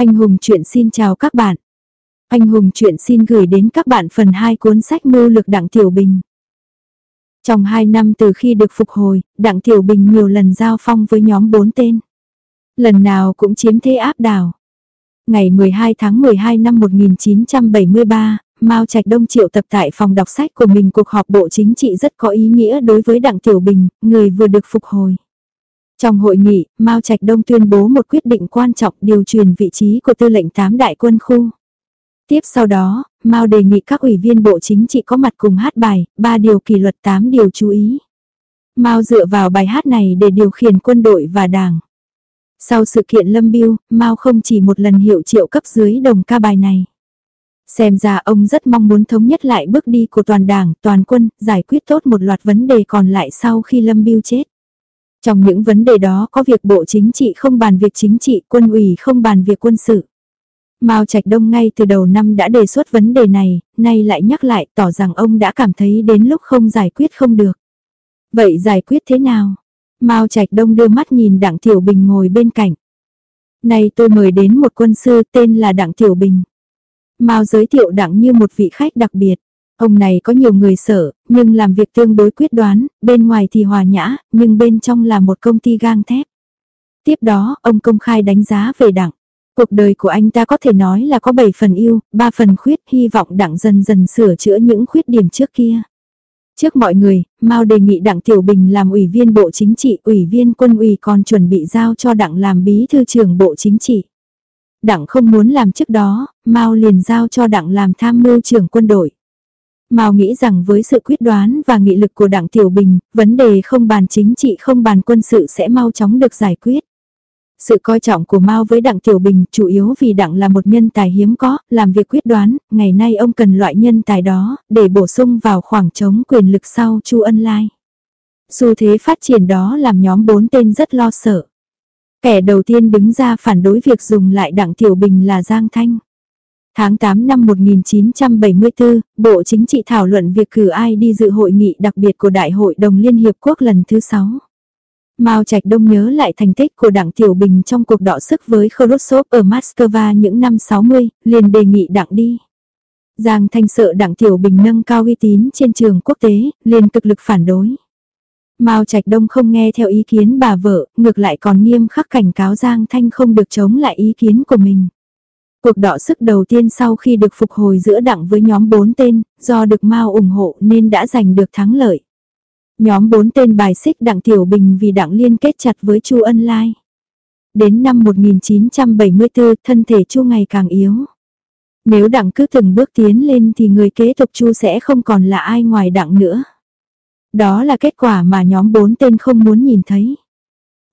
Anh Hùng chuyện xin chào các bạn. Anh Hùng chuyện xin gửi đến các bạn phần 2 cuốn sách mưu lực Đặng Tiểu Bình. Trong 2 năm từ khi được phục hồi, Đặng Tiểu Bình nhiều lần giao phong với nhóm 4 tên. Lần nào cũng chiếm thế áp đảo. Ngày 12 tháng 12 năm 1973, Mao Trạch Đông triệu tập tại phòng đọc sách của mình cuộc họp bộ chính trị rất có ý nghĩa đối với Đặng Tiểu Bình, người vừa được phục hồi. Trong hội nghị, Mao Trạch Đông tuyên bố một quyết định quan trọng điều chuyển vị trí của tư lệnh tám đại quân khu. Tiếp sau đó, Mao đề nghị các ủy viên bộ chính trị có mặt cùng hát bài, ba điều kỷ luật 8 điều chú ý. Mao dựa vào bài hát này để điều khiển quân đội và đảng. Sau sự kiện Lâm Biêu, Mao không chỉ một lần hiệu triệu cấp dưới đồng ca bài này. Xem ra ông rất mong muốn thống nhất lại bước đi của toàn đảng, toàn quân, giải quyết tốt một loạt vấn đề còn lại sau khi Lâm Biêu chết. Trong những vấn đề đó có việc Bộ Chính trị không bàn việc chính trị, quân ủy không bàn việc quân sự. Mao Trạch Đông ngay từ đầu năm đã đề xuất vấn đề này, nay lại nhắc lại tỏ rằng ông đã cảm thấy đến lúc không giải quyết không được. Vậy giải quyết thế nào? Mao Trạch Đông đưa mắt nhìn Đặng Tiểu Bình ngồi bên cạnh. Này tôi mời đến một quân sư tên là Đặng Tiểu Bình. Mao giới thiệu Đặng như một vị khách đặc biệt. Ông này có nhiều người sợ, nhưng làm việc tương đối quyết đoán, bên ngoài thì hòa nhã, nhưng bên trong là một công ty gang thép. Tiếp đó, ông công khai đánh giá về Đặng. Cuộc đời của anh ta có thể nói là có 7 phần yêu, 3 phần khuyết, hy vọng Đặng dần dần sửa chữa những khuyết điểm trước kia. Trước mọi người, Mao đề nghị Đặng Tiểu Bình làm ủy viên Bộ Chính trị, ủy viên quân ủy còn chuẩn bị giao cho Đặng làm bí thư trưởng Bộ Chính trị. Đặng không muốn làm trước đó, Mao liền giao cho Đặng làm tham mưu trưởng quân đội. Mao nghĩ rằng với sự quyết đoán và nghị lực của Đặng Tiểu Bình, vấn đề không bàn chính trị không bàn quân sự sẽ mau chóng được giải quyết. Sự coi trọng của Mao với Đặng Tiểu Bình chủ yếu vì Đặng là một nhân tài hiếm có, làm việc quyết đoán, ngày nay ông cần loại nhân tài đó, để bổ sung vào khoảng trống quyền lực sau Chu Ân Lai. Xu thế phát triển đó làm nhóm bốn tên rất lo sợ. Kẻ đầu tiên đứng ra phản đối việc dùng lại Đặng Tiểu Bình là Giang Thanh. Tháng 8 năm 1974, Bộ Chính trị thảo luận việc cử ai đi dự hội nghị đặc biệt của Đại hội đồng Liên Hiệp Quốc lần thứ 6. Mao Trạch Đông nhớ lại thành tích của Đảng Tiểu Bình trong cuộc đọ sức với Khrushchev ở Moscow những năm 60, liền đề nghị Đảng đi. Giang Thanh sợ Đảng Tiểu Bình nâng cao uy tín trên trường quốc tế, liền cực lực phản đối. Mao Trạch Đông không nghe theo ý kiến bà vợ, ngược lại còn nghiêm khắc cảnh cáo Giang Thanh không được chống lại ý kiến của mình. Cuộc đọ sức đầu tiên sau khi được phục hồi giữa đặng với nhóm 4 tên, do được Mao ủng hộ nên đã giành được thắng lợi. Nhóm 4 tên bài xích đặng Tiểu Bình vì đặng liên kết chặt với Chu Ân Lai. Đến năm 1974, thân thể Chu ngày càng yếu. Nếu đặng cứ từng bước tiến lên thì người kế tục Chu sẽ không còn là ai ngoài đặng nữa. Đó là kết quả mà nhóm 4 tên không muốn nhìn thấy.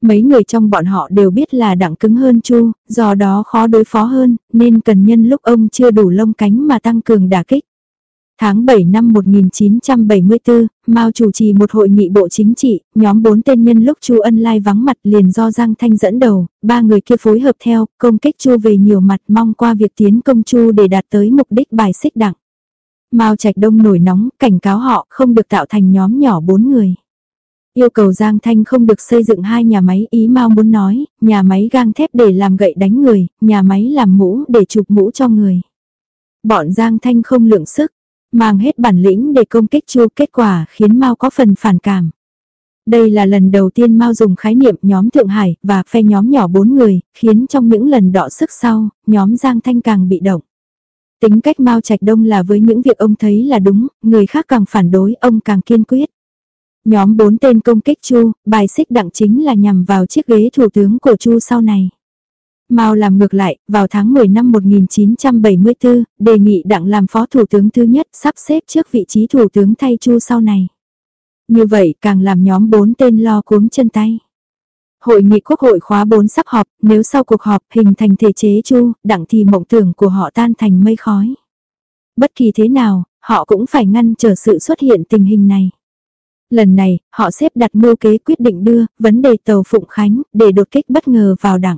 Mấy người trong bọn họ đều biết là đặng cứng hơn Chu, do đó khó đối phó hơn, nên cần nhân lúc ông chưa đủ lông cánh mà tăng cường đả kích. Tháng 7 năm 1974, Mao chủ trì một hội nghị bộ chính trị, nhóm bốn tên nhân lúc Chu Ân Lai vắng mặt liền do Giang Thanh dẫn đầu, ba người kia phối hợp theo, công kích Chu về nhiều mặt mong qua việc tiến công Chu để đạt tới mục đích bài xích đặng. Mao Trạch Đông nổi nóng, cảnh cáo họ không được tạo thành nhóm nhỏ bốn người. Yêu cầu Giang Thanh không được xây dựng hai nhà máy ý mau muốn nói, nhà máy gang thép để làm gậy đánh người, nhà máy làm mũ để chụp mũ cho người. Bọn Giang Thanh không lượng sức, mang hết bản lĩnh để công kích Chu kết quả khiến Mao có phần phản cảm. Đây là lần đầu tiên Mao dùng khái niệm nhóm Thượng Hải và phe nhóm nhỏ bốn người, khiến trong những lần đọ sức sau, nhóm Giang Thanh càng bị động. Tính cách Mao Trạch Đông là với những việc ông thấy là đúng, người khác càng phản đối ông càng kiên quyết. Nhóm bốn tên công kích Chu, bài xích đặng chính là nhằm vào chiếc ghế thủ tướng của Chu sau này. Mao làm ngược lại, vào tháng 10 năm 1974, đề nghị đặng làm phó thủ tướng thứ nhất sắp xếp trước vị trí thủ tướng thay Chu sau này. Như vậy càng làm nhóm bốn tên lo cuống chân tay. Hội nghị quốc hội khóa 4 sắp họp, nếu sau cuộc họp hình thành thể chế Chu, đặng thì mộng tưởng của họ tan thành mây khói. Bất kỳ thế nào, họ cũng phải ngăn trở sự xuất hiện tình hình này. Lần này, họ xếp đặt mưu kế quyết định đưa vấn đề tàu Phụng Khánh để đột kích bất ngờ vào đảng.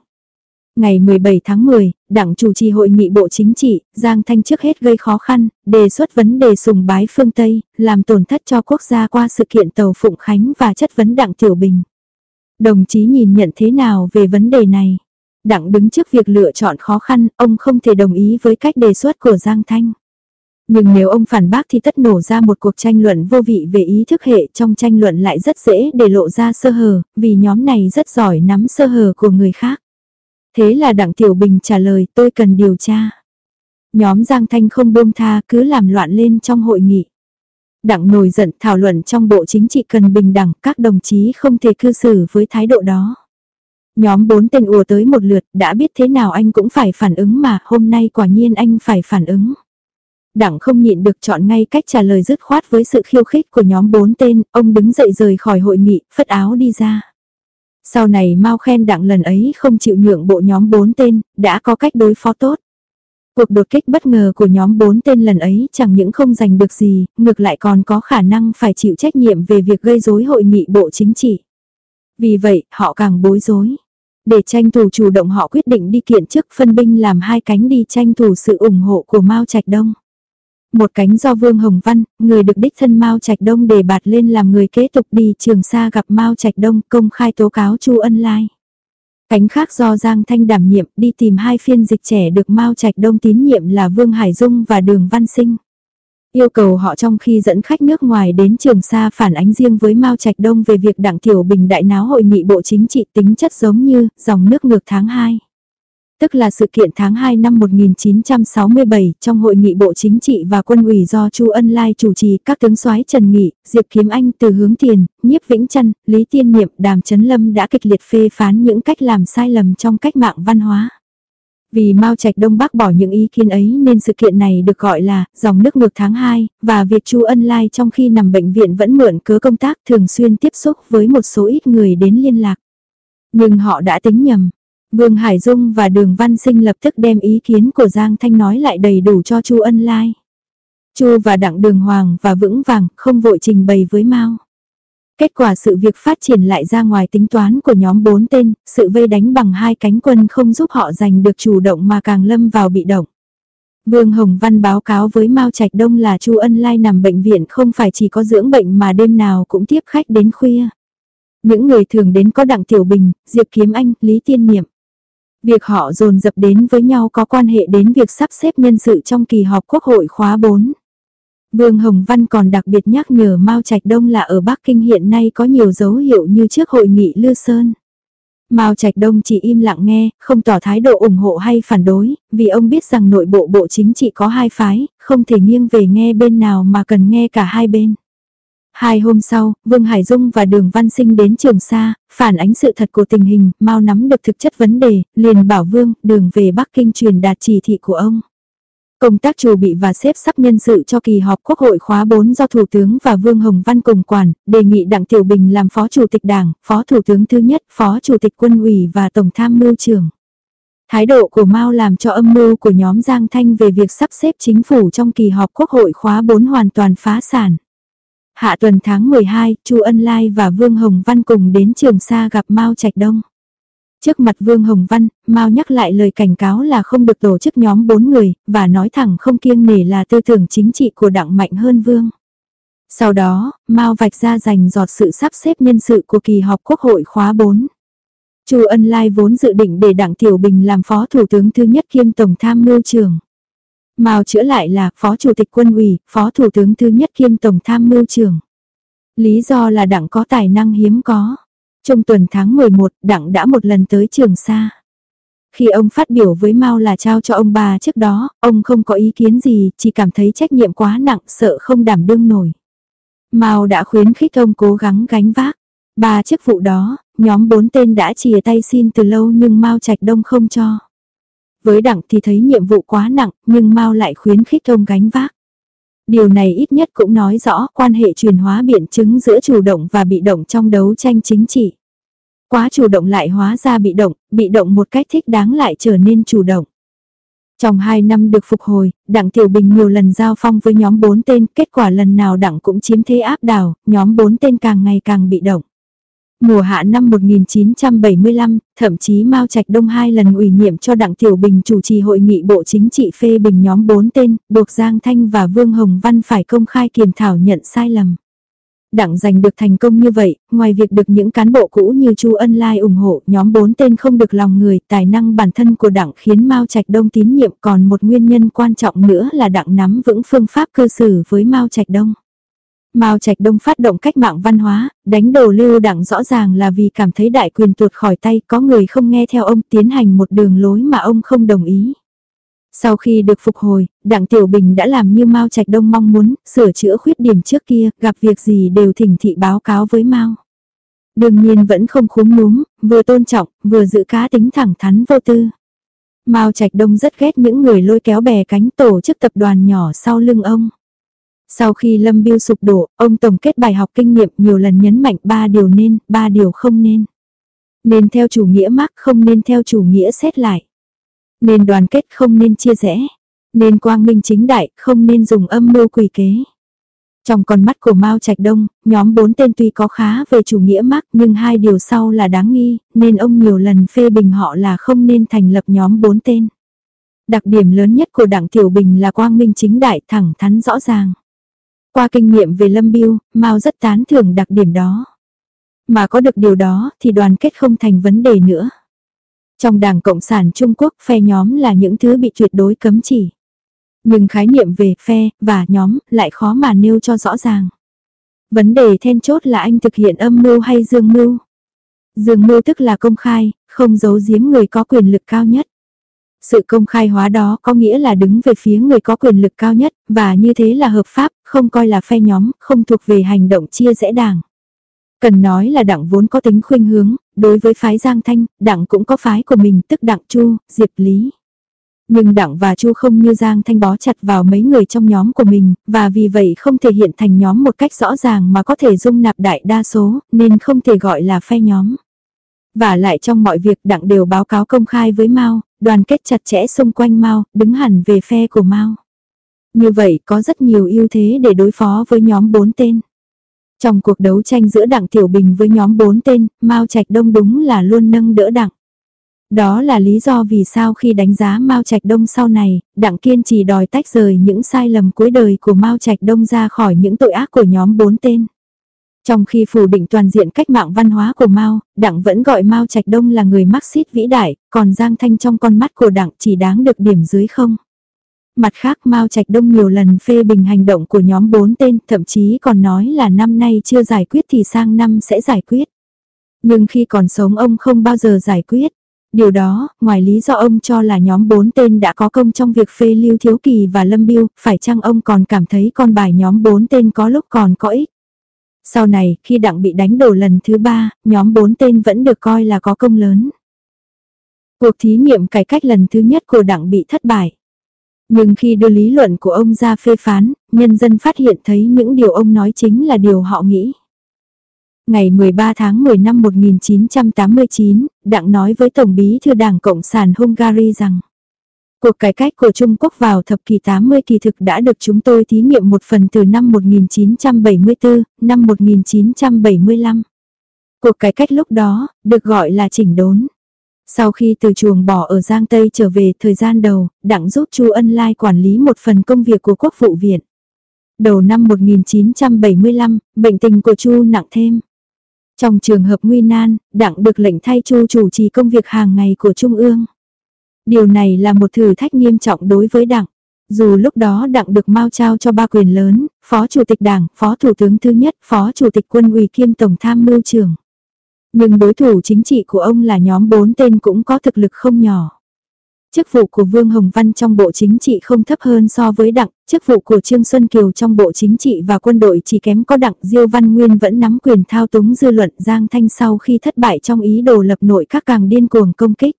Ngày 17 tháng 10, đảng chủ trì hội nghị bộ chính trị, Giang Thanh trước hết gây khó khăn, đề xuất vấn đề sùng bái phương Tây, làm tổn thất cho quốc gia qua sự kiện tàu Phụng Khánh và chất vấn đảng Tiểu Bình. Đồng chí nhìn nhận thế nào về vấn đề này? Đặng đứng trước việc lựa chọn khó khăn, ông không thể đồng ý với cách đề xuất của Giang Thanh. Nhưng nếu ông phản bác thì tất nổ ra một cuộc tranh luận vô vị về ý thức hệ trong tranh luận lại rất dễ để lộ ra sơ hở, vì nhóm này rất giỏi nắm sơ hở của người khác. Thế là Đặng Tiểu Bình trả lời tôi cần điều tra. Nhóm Giang Thanh không buông tha cứ làm loạn lên trong hội nghị. Đặng nổi giận thảo luận trong bộ chính trị cần bình đẳng các đồng chí không thể cư xử với thái độ đó. Nhóm bốn tên ùa tới một lượt đã biết thế nào anh cũng phải phản ứng mà hôm nay quả nhiên anh phải phản ứng. Đặng không nhịn được chọn ngay cách trả lời dứt khoát với sự khiêu khích của nhóm bốn tên, ông đứng dậy rời khỏi hội nghị, phất áo đi ra. Sau này mau khen đặng lần ấy không chịu nhượng bộ nhóm bốn tên, đã có cách đối phó tốt. Cuộc đột kích bất ngờ của nhóm bốn tên lần ấy chẳng những không giành được gì, ngược lại còn có khả năng phải chịu trách nhiệm về việc gây rối hội nghị bộ chính trị. Vì vậy, họ càng bối rối. Để tranh thủ chủ động họ quyết định đi kiện chức phân binh làm hai cánh đi tranh thủ sự ủng hộ của Mao Trạch Đông. Một cánh do Vương Hồng Văn, người được đích thân Mao Trạch Đông đề bạt lên làm người kế tục đi Trường Sa gặp Mao Trạch Đông công khai tố cáo Chu Ân Lai. Cánh khác do Giang Thanh đảm nhiệm đi tìm hai phiên dịch trẻ được Mao Trạch Đông tín nhiệm là Vương Hải Dung và Đường Văn Sinh. Yêu cầu họ trong khi dẫn khách nước ngoài đến Trường Sa phản ánh riêng với Mao Trạch Đông về việc Đảng Tiểu Bình đại náo hội nghị bộ chính trị tính chất giống như dòng nước ngược tháng 2 tức là sự kiện tháng 2 năm 1967 trong hội nghị Bộ Chính trị và Quân ủy do Chu Ân Lai chủ trì các tướng soái Trần Nghị, Diệp Kiếm Anh từ hướng tiền, Nhiếp Vĩnh Trân, Lý Tiên Niệm, Đàm Chấn Lâm đã kịch liệt phê phán những cách làm sai lầm trong cách mạng văn hóa. Vì Mao Trạch Đông bác bỏ những ý kiến ấy nên sự kiện này được gọi là dòng nước ngược tháng 2 và việc Chu Ân Lai trong khi nằm bệnh viện vẫn mượn cớ công tác thường xuyên tiếp xúc với một số ít người đến liên lạc. Nhưng họ đã tính nhầm, Vương Hải Dung và Đường Văn Sinh lập tức đem ý kiến của Giang Thanh nói lại đầy đủ cho Chu Ân Lai. Chu và Đặng Đường Hoàng và Vững Vàng không vội trình bày với Mao. Kết quả sự việc phát triển lại ra ngoài tính toán của nhóm bốn tên, sự vây đánh bằng hai cánh quân không giúp họ giành được chủ động mà càng lâm vào bị động. Vương Hồng Văn báo cáo với Mao Trạch Đông là Chu Ân Lai nằm bệnh viện không phải chỉ có dưỡng bệnh mà đêm nào cũng tiếp khách đến khuya. Những người thường đến có Đặng Tiểu Bình, Diệp Kiếm Anh, Lý Tiên Niệm. Việc họ dồn dập đến với nhau có quan hệ đến việc sắp xếp nhân sự trong kỳ họp Quốc hội khóa 4. Vương Hồng Văn còn đặc biệt nhắc nhở Mao Trạch Đông là ở Bắc Kinh hiện nay có nhiều dấu hiệu như trước hội nghị Lư Sơn. Mao Trạch Đông chỉ im lặng nghe, không tỏ thái độ ủng hộ hay phản đối, vì ông biết rằng nội bộ bộ chính trị có hai phái, không thể nghiêng về nghe bên nào mà cần nghe cả hai bên. Hai hôm sau, Vương Hải Dung và Đường Văn Sinh đến Trường Sa, phản ánh sự thật của tình hình, mau nắm được thực chất vấn đề, liền bảo Vương, đường về Bắc Kinh truyền đạt chỉ thị của ông. Công tác chủ bị và xếp sắp nhân sự cho kỳ họp Quốc hội khóa 4 do Thủ tướng và Vương Hồng Văn cùng quản, đề nghị Đặng Tiểu Bình làm Phó Chủ tịch Đảng, Phó Thủ tướng thứ nhất, Phó Chủ tịch Quân ủy và Tổng tham mưu trưởng. Thái độ của Mao làm cho âm mưu của nhóm Giang Thanh về việc sắp xếp chính phủ trong kỳ họp Quốc hội khóa 4 hoàn toàn phá sản. Hạ tuần tháng 12, Chu Ân Lai và Vương Hồng Văn cùng đến Trường Sa gặp Mao Trạch Đông. Trước mặt Vương Hồng Văn, Mao nhắc lại lời cảnh cáo là không được tổ chức nhóm bốn người, và nói thẳng không kiêng nể là tư tưởng chính trị của đảng mạnh hơn Vương. Sau đó, Mao vạch ra dành giọt sự sắp xếp nhân sự của kỳ họp Quốc hội khóa 4. Chu Ân Lai vốn dự định để Đặng Tiểu Bình làm phó thủ tướng thứ nhất kiêm tổng tham mưu trưởng. Mao chữa lại là Phó Chủ tịch Quân ủy, Phó Thủ tướng thứ nhất kiêm Tổng tham mưu trưởng. Lý do là Đặng có tài năng hiếm có. Trong tuần tháng 11, Đặng đã một lần tới Trường Sa. Khi ông phát biểu với Mao là trao cho ông bà trước đó, ông không có ý kiến gì, chỉ cảm thấy trách nhiệm quá nặng, sợ không đảm đương nổi. Mao đã khuyến khích ông cố gắng gánh vác. Ba chức vụ đó, nhóm bốn tên đã chìa tay xin từ lâu nhưng Mao Trạch Đông không cho. Với đặng thì thấy nhiệm vụ quá nặng, nhưng Mao lại khuyến khích ông gánh vác. Điều này ít nhất cũng nói rõ quan hệ truyền hóa biện chứng giữa chủ động và bị động trong đấu tranh chính trị. Quá chủ động lại hóa ra bị động, bị động một cách thích đáng lại trở nên chủ động. Trong 2 năm được phục hồi, Đặng Tiểu Bình nhiều lần giao phong với nhóm 4 tên, kết quả lần nào Đặng cũng chiếm thế áp đảo, nhóm 4 tên càng ngày càng bị động. Mùa hạ năm 1975, thậm chí Mao Trạch Đông hai lần ủy nhiệm cho Đặng Tiểu Bình chủ trì hội nghị Bộ Chính trị phê bình nhóm bốn tên, buộc Giang Thanh và Vương Hồng Văn phải công khai kiểm thảo nhận sai lầm. Đặng giành được thành công như vậy, ngoài việc được những cán bộ cũ như Chu Ân Lai ủng hộ, nhóm bốn tên không được lòng người, tài năng bản thân của Đặng khiến Mao Trạch Đông tín nhiệm, còn một nguyên nhân quan trọng nữa là Đặng nắm vững phương pháp cơ xử với Mao Trạch Đông. Mao Trạch Đông phát động cách mạng văn hóa, đánh đồ lưu đặng rõ ràng là vì cảm thấy đại quyền tuột khỏi tay, có người không nghe theo ông tiến hành một đường lối mà ông không đồng ý. Sau khi được phục hồi, Đặng Tiểu Bình đã làm như Mao Trạch Đông mong muốn, sửa chữa khuyết điểm trước kia, gặp việc gì đều thỉnh thị báo cáo với Mao. Đương nhiên vẫn không khúm núm, vừa tôn trọng, vừa giữ cá tính thẳng thắn vô tư. Mao Trạch Đông rất ghét những người lôi kéo bè cánh tổ chức tập đoàn nhỏ sau lưng ông. Sau khi Lâm Biêu sụp đổ, ông tổng kết bài học kinh nghiệm nhiều lần nhấn mạnh ba điều nên, ba điều không nên. Nên theo chủ nghĩa Mark không nên theo chủ nghĩa xét lại. Nên đoàn kết không nên chia rẽ. Nên quang minh chính đại, không nên dùng âm mưu quỷ kế. Trong con mắt của Mao Trạch Đông, nhóm bốn tên tuy có khá về chủ nghĩa Mark nhưng hai điều sau là đáng nghi, nên ông nhiều lần phê bình họ là không nên thành lập nhóm bốn tên. Đặc điểm lớn nhất của Đảng Tiểu Bình là quang minh chính đại thẳng thắn rõ ràng. Qua kinh nghiệm về Lâm Biêu, Mao rất tán thưởng đặc điểm đó. Mà có được điều đó thì đoàn kết không thành vấn đề nữa. Trong Đảng Cộng sản Trung Quốc phe nhóm là những thứ bị tuyệt đối cấm chỉ. Nhưng khái niệm về phe và nhóm lại khó mà nêu cho rõ ràng. Vấn đề then chốt là anh thực hiện âm mưu hay dương mưu. Dương mưu tức là công khai, không giấu giếm người có quyền lực cao nhất. Sự công khai hóa đó có nghĩa là đứng về phía người có quyền lực cao nhất, và như thế là hợp pháp, không coi là phe nhóm, không thuộc về hành động chia rẽ đảng. Cần nói là đảng vốn có tính khuynh hướng, đối với phái Giang Thanh, đảng cũng có phái của mình tức đảng Chu, Diệp Lý. Nhưng đảng và Chu không như Giang Thanh bó chặt vào mấy người trong nhóm của mình, và vì vậy không thể hiện thành nhóm một cách rõ ràng mà có thể dung nạp đại đa số, nên không thể gọi là phe nhóm. Và lại trong mọi việc đặng đều báo cáo công khai với Mao, đoàn kết chặt chẽ xung quanh Mao, đứng hẳn về phe của Mao. Như vậy có rất nhiều ưu thế để đối phó với nhóm bốn tên. Trong cuộc đấu tranh giữa Đặng Tiểu Bình với nhóm bốn tên, Mao Trạch Đông đúng là luôn nâng đỡ Đặng. Đó là lý do vì sao khi đánh giá Mao Trạch Đông sau này, Đặng kiên trì đòi tách rời những sai lầm cuối đời của Mao Trạch Đông ra khỏi những tội ác của nhóm bốn tên. Trong khi phủ định toàn diện cách mạng văn hóa của Mao, Đặng vẫn gọi Mao Trạch Đông là người Marxist vĩ đại, còn Giang Thanh trong con mắt của Đặng chỉ đáng được điểm dưới không. Mặt khác Mao Trạch Đông nhiều lần phê bình hành động của nhóm bốn tên, thậm chí còn nói là năm nay chưa giải quyết thì sang năm sẽ giải quyết. Nhưng khi còn sống ông không bao giờ giải quyết. Điều đó, ngoài lý do ông cho là nhóm bốn tên đã có công trong việc phê Lưu Thiếu Kỳ và Lâm Biêu, phải chăng ông còn cảm thấy con bài nhóm bốn tên có lúc còn có ích? Sau này, khi Đặng bị đánh đổ lần thứ ba, nhóm bốn tên vẫn được coi là có công lớn. Cuộc thí nghiệm cải cách lần thứ nhất của Đặng bị thất bại. Nhưng khi đưa lý luận của ông ra phê phán, nhân dân phát hiện thấy những điều ông nói chính là điều họ nghĩ. Ngày 13 tháng 10 năm 1989, Đặng nói với Tổng bí thư Đảng Cộng sản Hungary rằng Cuộc cải cách của Trung Quốc vào thập kỷ 80 kỳ thực đã được chúng tôi thí nghiệm một phần từ năm 1974, năm 1975. Cuộc cải cách lúc đó, được gọi là chỉnh đốn. Sau khi từ chuồng bỏ ở Giang Tây trở về thời gian đầu, đặng giúp Chu Ân Lai quản lý một phần công việc của Quốc vụ viện. Đầu năm 1975, bệnh tình của Chu nặng thêm. Trong trường hợp nguy nan, đặng được lệnh thay Chu chủ trì công việc hàng ngày của Trung ương. Điều này là một thử thách nghiêm trọng đối với đặng Dù lúc đó đặng được mao trao cho ba quyền lớn, Phó Chủ tịch Đảng, Phó Thủ tướng thứ nhất, Phó Chủ tịch Quân ủy kiêm Tổng tham mưu trưởng. Nhưng đối thủ chính trị của ông là nhóm bốn tên cũng có thực lực không nhỏ. Chức vụ của Vương Hồng Văn trong Bộ Chính trị không thấp hơn so với đặng, chức vụ của Trương Xuân Kiều trong Bộ Chính trị và quân đội chỉ kém có đặng Diêu Văn Nguyên vẫn nắm quyền thao túng dư luận Giang Thanh sau khi thất bại trong ý đồ lập nội các càng điên cuồng công kích.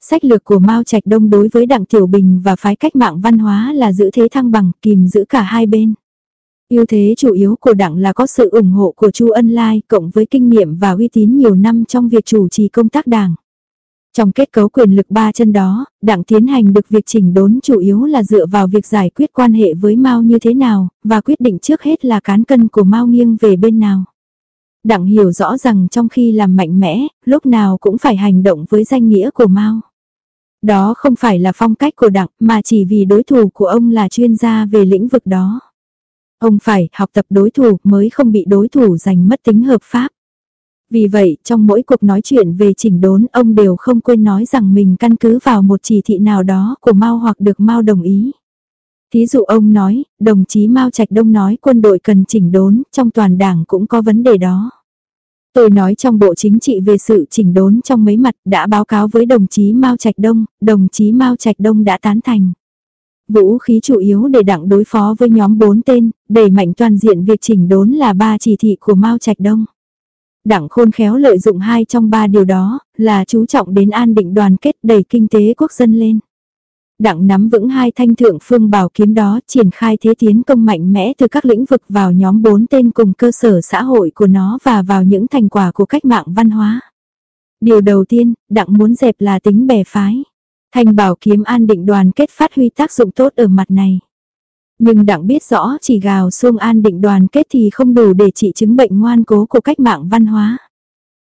Sách lược của Mao Trạch Đông đối với Đặng Tiểu Bình và phái cách mạng văn hóa là giữ thế thăng bằng, kìm giữ cả hai bên. Ưu thế chủ yếu của Đặng là có sự ủng hộ của Chu Ân Lai cộng với kinh nghiệm và uy tín nhiều năm trong việc chủ trì công tác đảng. Trong kết cấu quyền lực ba chân đó, Đảng tiến hành được việc chỉnh đốn chủ yếu là dựa vào việc giải quyết quan hệ với Mao như thế nào, và quyết định trước hết là cán cân của Mao nghiêng về bên nào. Đảng hiểu rõ rằng trong khi làm mạnh mẽ, lúc nào cũng phải hành động với danh nghĩa của Mao. Đó không phải là phong cách của Đảng mà chỉ vì đối thủ của ông là chuyên gia về lĩnh vực đó. Ông phải học tập đối thủ mới không bị đối thủ giành mất tính hợp pháp. Vì vậy, trong mỗi cuộc nói chuyện về chỉnh đốn, ông đều không quên nói rằng mình căn cứ vào một chỉ thị nào đó của Mao hoặc được Mao đồng ý. Thí dụ ông nói, đồng chí Mao Trạch Đông nói quân đội cần chỉnh đốn, trong toàn đảng cũng có vấn đề đó. Tôi nói trong bộ chính trị về sự chỉnh đốn trong mấy mặt đã báo cáo với đồng chí Mao Trạch Đông, đồng chí Mao Trạch Đông đã tán thành. Vũ khí chủ yếu để đặng đối phó với nhóm 4 tên, đẩy mạnh toàn diện việc chỉnh đốn là ba chỉ thị của Mao Trạch Đông. Đảng khôn khéo lợi dụng hai trong ba điều đó, là chú trọng đến an định đoàn kết đẩy kinh tế quốc dân lên. Đảng nắm vững hai thanh thượng phương bảo kiếm đó triển khai thế tiến công mạnh mẽ từ các lĩnh vực vào nhóm bốn tên cùng cơ sở xã hội của nó và vào những thành quả của cách mạng văn hóa. Điều đầu tiên, đảng muốn dẹp là tính bè phái. Thanh bảo kiếm an định đoàn kết phát huy tác dụng tốt ở mặt này. Nhưng đặng biết rõ chỉ gào xuông an định đoàn kết thì không đủ để trị chứng bệnh ngoan cố của cách mạng văn hóa.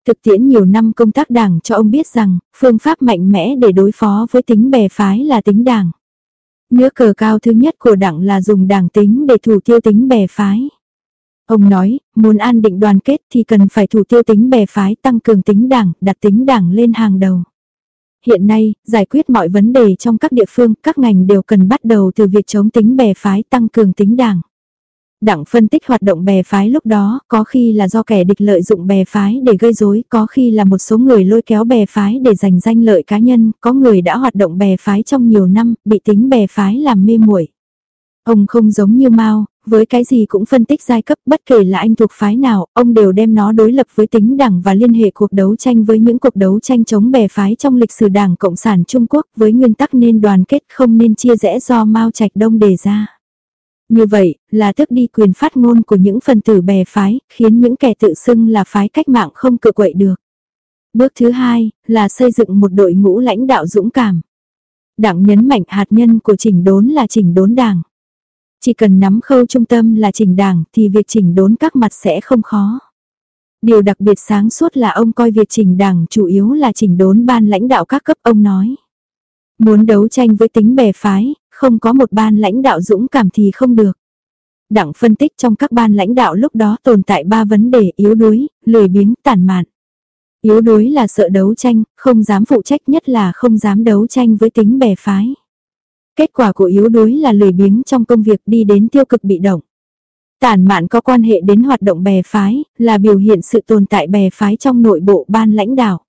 Thực tiễn nhiều năm công tác đảng cho ông biết rằng, phương pháp mạnh mẽ để đối phó với tính bè phái là tính đảng. nữa cờ cao thứ nhất của đảng là dùng đảng tính để thủ tiêu tính bè phái. Ông nói, muốn an định đoàn kết thì cần phải thủ tiêu tính bè phái tăng cường tính đảng, đặt tính đảng lên hàng đầu. Hiện nay, giải quyết mọi vấn đề trong các địa phương, các ngành đều cần bắt đầu từ việc chống tính bè phái tăng cường tính đảng. Đảng phân tích hoạt động bè phái lúc đó, có khi là do kẻ địch lợi dụng bè phái để gây rối, có khi là một số người lôi kéo bè phái để giành danh lợi cá nhân, có người đã hoạt động bè phái trong nhiều năm, bị tính bè phái làm mê muội. Ông không giống như Mao, với cái gì cũng phân tích giai cấp bất kể là anh thuộc phái nào, ông đều đem nó đối lập với tính đảng và liên hệ cuộc đấu tranh với những cuộc đấu tranh chống bè phái trong lịch sử đảng Cộng sản Trung Quốc với nguyên tắc nên đoàn kết không nên chia rẽ do Mao Trạch Đông đề ra. Như vậy, là thức đi quyền phát ngôn của những phần tử bè phái, khiến những kẻ tự xưng là phái cách mạng không cự quậy được. Bước thứ hai, là xây dựng một đội ngũ lãnh đạo dũng cảm. Đảng nhấn mạnh hạt nhân của chỉnh đốn là chỉnh đốn đảng. Chỉ cần nắm khâu trung tâm là chỉnh đảng thì việc chỉnh đốn các mặt sẽ không khó. Điều đặc biệt sáng suốt là ông coi việc chỉnh đảng chủ yếu là chỉnh đốn ban lãnh đạo các cấp ông nói. Muốn đấu tranh với tính bè phái, không có một ban lãnh đạo dũng cảm thì không được. Đảng phân tích trong các ban lãnh đạo lúc đó tồn tại ba vấn đề yếu đuối, lười biếng, tàn mạn. Yếu đuối là sợ đấu tranh, không dám phụ trách nhất là không dám đấu tranh với tính bè phái. Kết quả của yếu đuối là lười biếng trong công việc đi đến tiêu cực bị động. Tản mạn có quan hệ đến hoạt động bè phái, là biểu hiện sự tồn tại bè phái trong nội bộ ban lãnh đạo.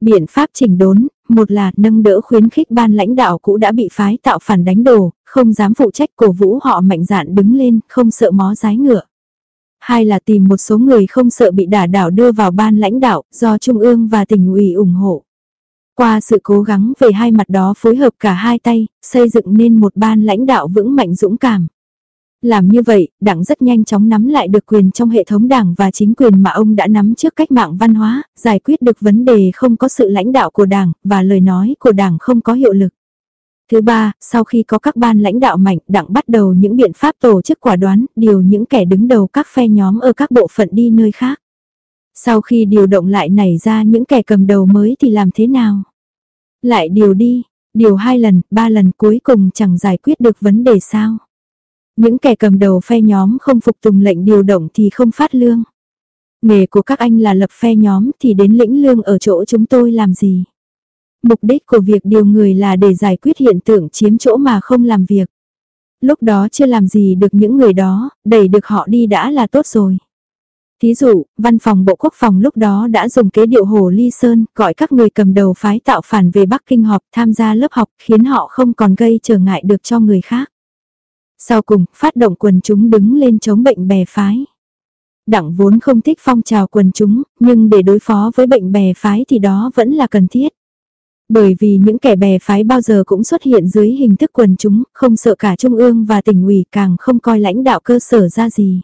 Biện pháp chỉnh đốn, một là nâng đỡ khuyến khích ban lãnh đạo cũ đã bị phái tạo phản đánh đổ, không dám phụ trách cổ vũ họ mạnh dạn đứng lên, không sợ mó rái ngựa. Hai là tìm một số người không sợ bị đả đảo đưa vào ban lãnh đạo, do Trung ương và tỉnh ủy ủng hộ. Qua sự cố gắng về hai mặt đó phối hợp cả hai tay, xây dựng nên một ban lãnh đạo vững mạnh dũng cảm. Làm như vậy, đảng rất nhanh chóng nắm lại được quyền trong hệ thống đảng và chính quyền mà ông đã nắm trước cách mạng văn hóa, giải quyết được vấn đề không có sự lãnh đạo của đảng và lời nói của đảng không có hiệu lực. Thứ ba, sau khi có các ban lãnh đạo mạnh, đảng bắt đầu những biện pháp tổ chức quả đoán, điều những kẻ đứng đầu các phe nhóm ở các bộ phận đi nơi khác. Sau khi điều động lại nảy ra những kẻ cầm đầu mới thì làm thế nào? Lại điều đi, điều hai lần, ba lần cuối cùng chẳng giải quyết được vấn đề sao? Những kẻ cầm đầu phe nhóm không phục tùng lệnh điều động thì không phát lương. Nghề của các anh là lập phe nhóm thì đến lĩnh lương ở chỗ chúng tôi làm gì? Mục đích của việc điều người là để giải quyết hiện tượng chiếm chỗ mà không làm việc. Lúc đó chưa làm gì được những người đó, đẩy được họ đi đã là tốt rồi. Thí dụ, văn phòng Bộ Quốc phòng lúc đó đã dùng kế điệu Hồ Ly Sơn, gọi các người cầm đầu phái tạo phản về Bắc Kinh họp tham gia lớp học khiến họ không còn gây trở ngại được cho người khác. Sau cùng, phát động quần chúng đứng lên chống bệnh bè phái. Đảng vốn không thích phong trào quần chúng, nhưng để đối phó với bệnh bè phái thì đó vẫn là cần thiết. Bởi vì những kẻ bè phái bao giờ cũng xuất hiện dưới hình thức quần chúng, không sợ cả trung ương và tỉnh ủy càng không coi lãnh đạo cơ sở ra gì.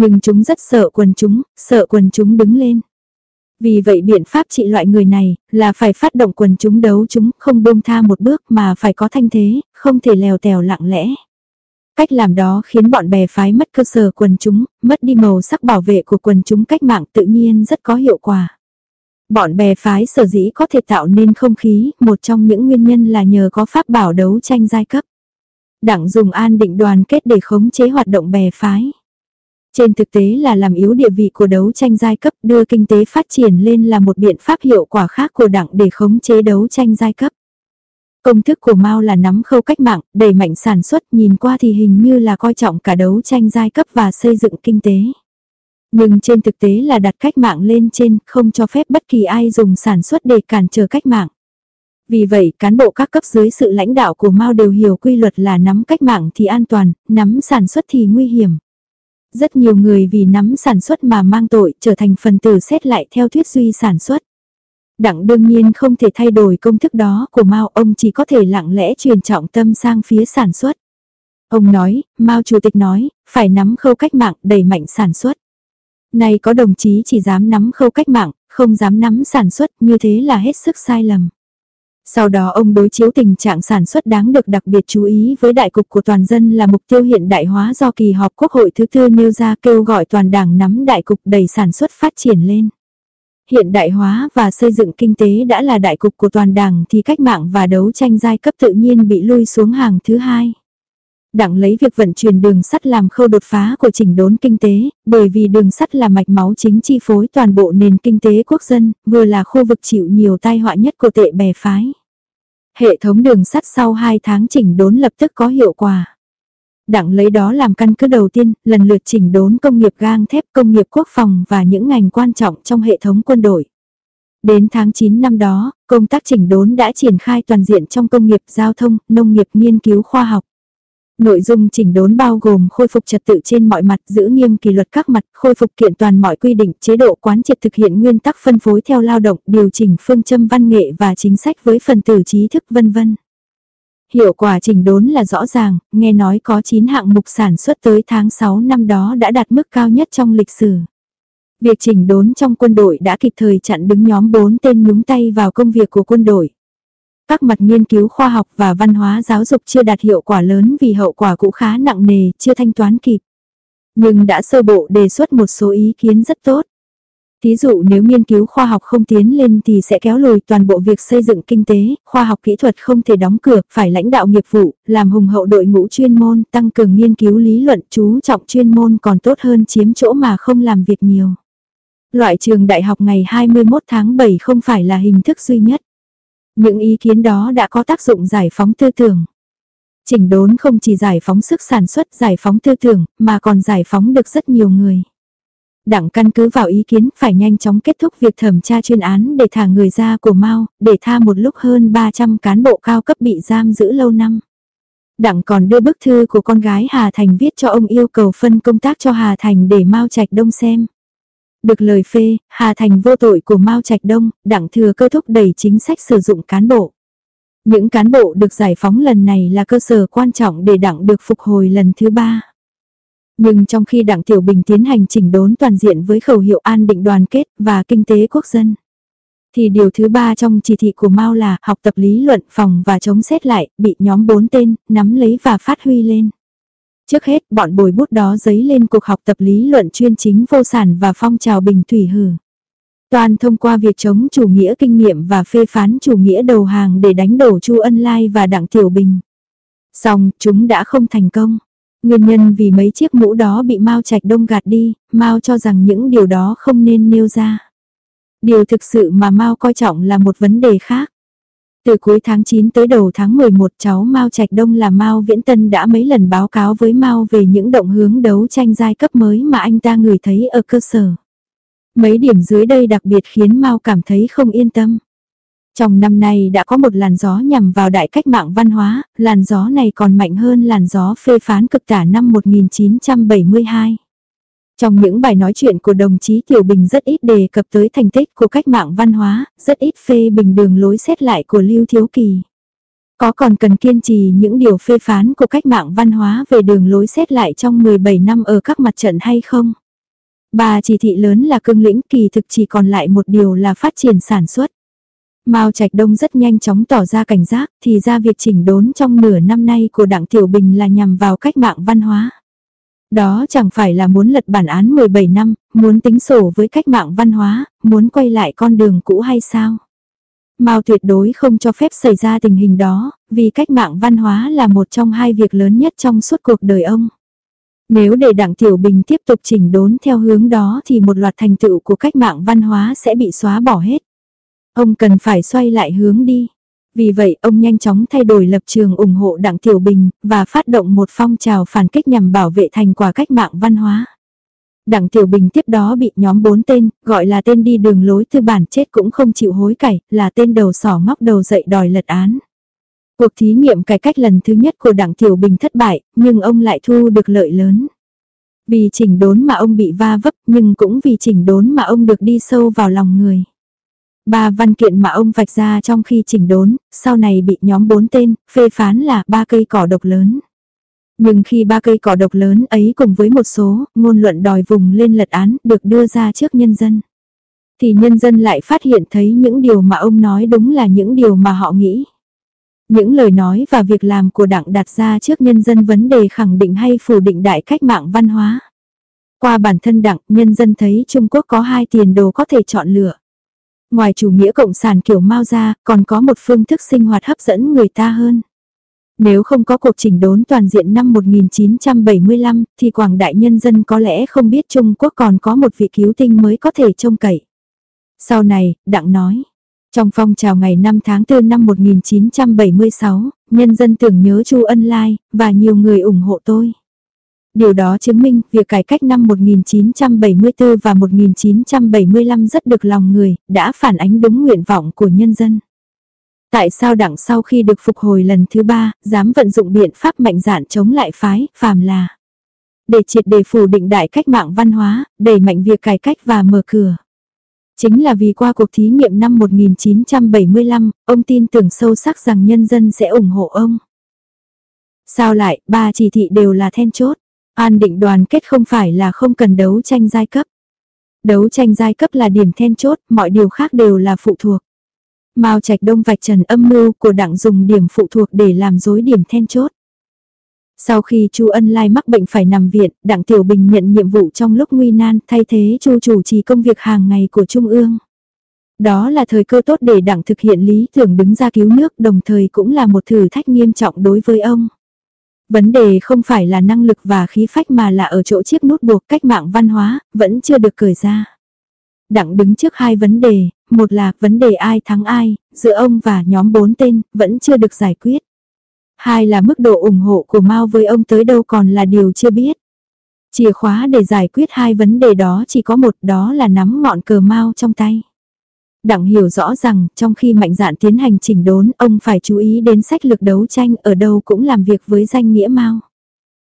Nhưng chúng rất sợ quần chúng, sợ quần chúng đứng lên. Vì vậy biện pháp trị loại người này là phải phát động quần chúng đấu chúng không buông tha một bước mà phải có thanh thế, không thể lèo tèo lặng lẽ. Cách làm đó khiến bọn bè phái mất cơ sở quần chúng, mất đi màu sắc bảo vệ của quần chúng cách mạng tự nhiên rất có hiệu quả. Bọn bè phái sở dĩ có thể tạo nên không khí, một trong những nguyên nhân là nhờ có pháp bảo đấu tranh giai cấp. Đảng dùng an định đoàn kết để khống chế hoạt động bè phái. Trên thực tế là làm yếu địa vị của đấu tranh giai cấp đưa kinh tế phát triển lên là một biện pháp hiệu quả khác của đảng để khống chế đấu tranh giai cấp. Công thức của Mao là nắm khâu cách mạng, đẩy mạnh sản xuất nhìn qua thì hình như là coi trọng cả đấu tranh giai cấp và xây dựng kinh tế. Nhưng trên thực tế là đặt cách mạng lên trên, không cho phép bất kỳ ai dùng sản xuất để cản trở cách mạng. Vì vậy, cán bộ các cấp dưới sự lãnh đạo của Mao đều hiểu quy luật là nắm cách mạng thì an toàn, nắm sản xuất thì nguy hiểm. Rất nhiều người vì nắm sản xuất mà mang tội trở thành phần tử xét lại theo thuyết duy sản xuất. Đặng đương nhiên không thể thay đổi công thức đó của Mao, ông chỉ có thể lặng lẽ truyền trọng tâm sang phía sản xuất. Ông nói, Mao Chủ tịch nói, phải nắm khâu cách mạng đẩy mạnh sản xuất. Này có đồng chí chỉ dám nắm khâu cách mạng, không dám nắm sản xuất như thế là hết sức sai lầm. Sau đó ông đối chiếu tình trạng sản xuất đáng được đặc biệt chú ý với đại cục của toàn dân là mục tiêu hiện đại hóa do kỳ họp quốc hội thứ tư nêu ra kêu gọi toàn đảng nắm đại cục đẩy sản xuất phát triển lên. Hiện đại hóa và xây dựng kinh tế đã là đại cục của toàn đảng thì cách mạng và đấu tranh giai cấp tự nhiên bị lui xuống hàng thứ hai đặng lấy việc vận chuyển đường sắt làm khâu đột phá của chỉnh đốn kinh tế, bởi vì đường sắt là mạch máu chính chi phối toàn bộ nền kinh tế quốc dân, vừa là khu vực chịu nhiều tai họa nhất của tệ bè phái. Hệ thống đường sắt sau 2 tháng chỉnh đốn lập tức có hiệu quả. đặng lấy đó làm căn cứ đầu tiên, lần lượt chỉnh đốn công nghiệp gang thép, công nghiệp quốc phòng và những ngành quan trọng trong hệ thống quân đội. Đến tháng 9 năm đó, công tác chỉnh đốn đã triển khai toàn diện trong công nghiệp, giao thông, nông nghiệp, nghiên cứu khoa học. Nội dung chỉnh đốn bao gồm khôi phục trật tự trên mọi mặt, giữ nghiêm kỷ luật các mặt, khôi phục kiện toàn mọi quy định, chế độ quán triệt thực hiện nguyên tắc phân phối theo lao động, điều chỉnh phương châm văn nghệ và chính sách với phần tử trí thức vân vân. Hiệu quả chỉnh đốn là rõ ràng, nghe nói có 9 hạng mục sản xuất tới tháng 6 năm đó đã đạt mức cao nhất trong lịch sử. Việc chỉnh đốn trong quân đội đã kịp thời chặn đứng nhóm 4 tên nhúng tay vào công việc của quân đội. Các mặt nghiên cứu khoa học và văn hóa giáo dục chưa đạt hiệu quả lớn vì hậu quả cũng khá nặng nề, chưa thanh toán kịp. Nhưng đã sơ bộ đề xuất một số ý kiến rất tốt. Thí dụ nếu nghiên cứu khoa học không tiến lên thì sẽ kéo lùi toàn bộ việc xây dựng kinh tế, khoa học kỹ thuật không thể đóng cửa, phải lãnh đạo nghiệp vụ, làm hùng hậu đội ngũ chuyên môn, tăng cường nghiên cứu lý luận, chú trọng chuyên môn còn tốt hơn chiếm chỗ mà không làm việc nhiều. Loại trường đại học ngày 21 tháng 7 không phải là hình thức duy nhất. Những ý kiến đó đã có tác dụng giải phóng tư tưởng. Chỉnh đốn không chỉ giải phóng sức sản xuất, giải phóng tư tưởng, mà còn giải phóng được rất nhiều người. đặng căn cứ vào ý kiến phải nhanh chóng kết thúc việc thẩm tra chuyên án để thả người ra của Mao, để tha một lúc hơn 300 cán bộ cao cấp bị giam giữ lâu năm. đặng còn đưa bức thư của con gái Hà Thành viết cho ông yêu cầu phân công tác cho Hà Thành để Mao Trạch Đông xem. Được lời phê, Hà Thành vô tội của Mao Trạch Đông, đảng thừa cơ thúc đẩy chính sách sử dụng cán bộ. Những cán bộ được giải phóng lần này là cơ sở quan trọng để đảng được phục hồi lần thứ ba. Nhưng trong khi đảng Tiểu Bình tiến hành chỉnh đốn toàn diện với khẩu hiệu an định đoàn kết và kinh tế quốc dân, thì điều thứ ba trong chỉ thị của Mao là học tập lý luận phòng và chống xét lại, bị nhóm bốn tên, nắm lấy và phát huy lên. Trước hết, bọn bồi bút đó giấy lên cuộc học tập lý luận chuyên chính vô sản và phong trào bình thủy hử. Toàn thông qua việc chống chủ nghĩa kinh nghiệm và phê phán chủ nghĩa đầu hàng để đánh đổ Chu Ân Lai và Đặng Tiểu Bình. Xong, chúng đã không thành công. Nguyên nhân vì mấy chiếc mũ đó bị Mao Trạch Đông gạt đi, Mao cho rằng những điều đó không nên nêu ra. Điều thực sự mà Mao coi trọng là một vấn đề khác. Từ cuối tháng 9 tới đầu tháng 11 cháu Mao Trạch Đông là Mao Viễn Tân đã mấy lần báo cáo với Mao về những động hướng đấu tranh giai cấp mới mà anh ta ngửi thấy ở cơ sở. Mấy điểm dưới đây đặc biệt khiến Mao cảm thấy không yên tâm. Trong năm nay đã có một làn gió nhằm vào đại cách mạng văn hóa, làn gió này còn mạnh hơn làn gió phê phán cực tả năm 1972. Trong những bài nói chuyện của đồng chí Tiểu Bình rất ít đề cập tới thành tích của cách mạng văn hóa, rất ít phê bình đường lối xét lại của Lưu Thiếu Kỳ. Có còn cần kiên trì những điều phê phán của cách mạng văn hóa về đường lối xét lại trong 17 năm ở các mặt trận hay không? Bà chỉ thị lớn là cương lĩnh kỳ thực chỉ còn lại một điều là phát triển sản xuất. Mao Trạch Đông rất nhanh chóng tỏ ra cảnh giác, thì ra việc chỉnh đốn trong nửa năm nay của Đảng Tiểu Bình là nhằm vào cách mạng văn hóa. Đó chẳng phải là muốn lật bản án 17 năm, muốn tính sổ với cách mạng văn hóa, muốn quay lại con đường cũ hay sao? Mao tuyệt đối không cho phép xảy ra tình hình đó, vì cách mạng văn hóa là một trong hai việc lớn nhất trong suốt cuộc đời ông. Nếu để Đặng Tiểu Bình tiếp tục chỉnh đốn theo hướng đó thì một loạt thành tựu của cách mạng văn hóa sẽ bị xóa bỏ hết. Ông cần phải xoay lại hướng đi. Vì vậy ông nhanh chóng thay đổi lập trường ủng hộ Đặng Tiểu Bình và phát động một phong trào phản kích nhằm bảo vệ thành quả cách mạng văn hóa. Đặng Tiểu Bình tiếp đó bị nhóm bốn tên, gọi là tên đi đường lối tư bản chết cũng không chịu hối cải, là tên đầu sỏ ngóc đầu dậy đòi lật án. Cuộc thí nghiệm cải cách lần thứ nhất của Đặng Tiểu Bình thất bại, nhưng ông lại thu được lợi lớn. Vì chỉnh đốn mà ông bị va vấp, nhưng cũng vì chỉnh đốn mà ông được đi sâu vào lòng người. Ba văn kiện mà ông vạch ra trong khi chỉnh đốn, sau này bị nhóm bốn tên, phê phán là ba cây cỏ độc lớn. Nhưng khi ba cây cỏ độc lớn ấy cùng với một số ngôn luận đòi vùng lên lật án được đưa ra trước nhân dân, thì nhân dân lại phát hiện thấy những điều mà ông nói đúng là những điều mà họ nghĩ. Những lời nói và việc làm của đảng đặt ra trước nhân dân vấn đề khẳng định hay phủ định đại cách mạng văn hóa. Qua bản thân đảng, nhân dân thấy Trung Quốc có hai tiền đồ có thể chọn lựa. Ngoài chủ nghĩa cộng sản kiểu Mao ra, còn có một phương thức sinh hoạt hấp dẫn người ta hơn. Nếu không có cuộc chỉnh đốn toàn diện năm 1975, thì Quảng Đại Nhân dân có lẽ không biết Trung Quốc còn có một vị cứu tinh mới có thể trông cậy. Sau này, Đặng nói, trong phong trào ngày 5 tháng 4 năm 1976, nhân dân tưởng nhớ Chu Ân Lai, và nhiều người ủng hộ tôi. Điều đó chứng minh việc cải cách năm 1974 và 1975 rất được lòng người, đã phản ánh đúng nguyện vọng của nhân dân. Tại sao đảng sau khi được phục hồi lần thứ ba, dám vận dụng biện pháp mạnh dạn chống lại phái, phàm là để triệt đề phủ định đại cách mạng văn hóa, đẩy mạnh việc cải cách và mở cửa. Chính là vì qua cuộc thí nghiệm năm 1975, ông tin tưởng sâu sắc rằng nhân dân sẽ ủng hộ ông. Sao lại, ba chỉ thị đều là then chốt. An định đoàn kết không phải là không cần đấu tranh giai cấp. Đấu tranh giai cấp là điểm then chốt, mọi điều khác đều là phụ thuộc. Mao Trạch Đông vạch trần âm mưu của đảng dùng điểm phụ thuộc để làm dối điểm then chốt. Sau khi Chu Ân Lai mắc bệnh phải nằm viện, Đặng Tiểu Bình nhận nhiệm vụ trong lúc nguy nan, thay thế Chu chủ trì công việc hàng ngày của Trung ương. Đó là thời cơ tốt để Đặng thực hiện lý tưởng đứng ra cứu nước, đồng thời cũng là một thử thách nghiêm trọng đối với ông. Vấn đề không phải là năng lực và khí phách mà là ở chỗ chiếc nút buộc cách mạng văn hóa, vẫn chưa được cởi ra. Đặng đứng trước hai vấn đề, một là vấn đề ai thắng ai, giữa ông và nhóm bốn tên, vẫn chưa được giải quyết. Hai là mức độ ủng hộ của Mao với ông tới đâu còn là điều chưa biết. Chìa khóa để giải quyết hai vấn đề đó chỉ có một đó là nắm ngọn cờ Mao trong tay. Đặng hiểu rõ rằng trong khi mạnh dạn tiến hành chỉnh đốn ông phải chú ý đến sách lực đấu tranh ở đâu cũng làm việc với danh nghĩa Mao.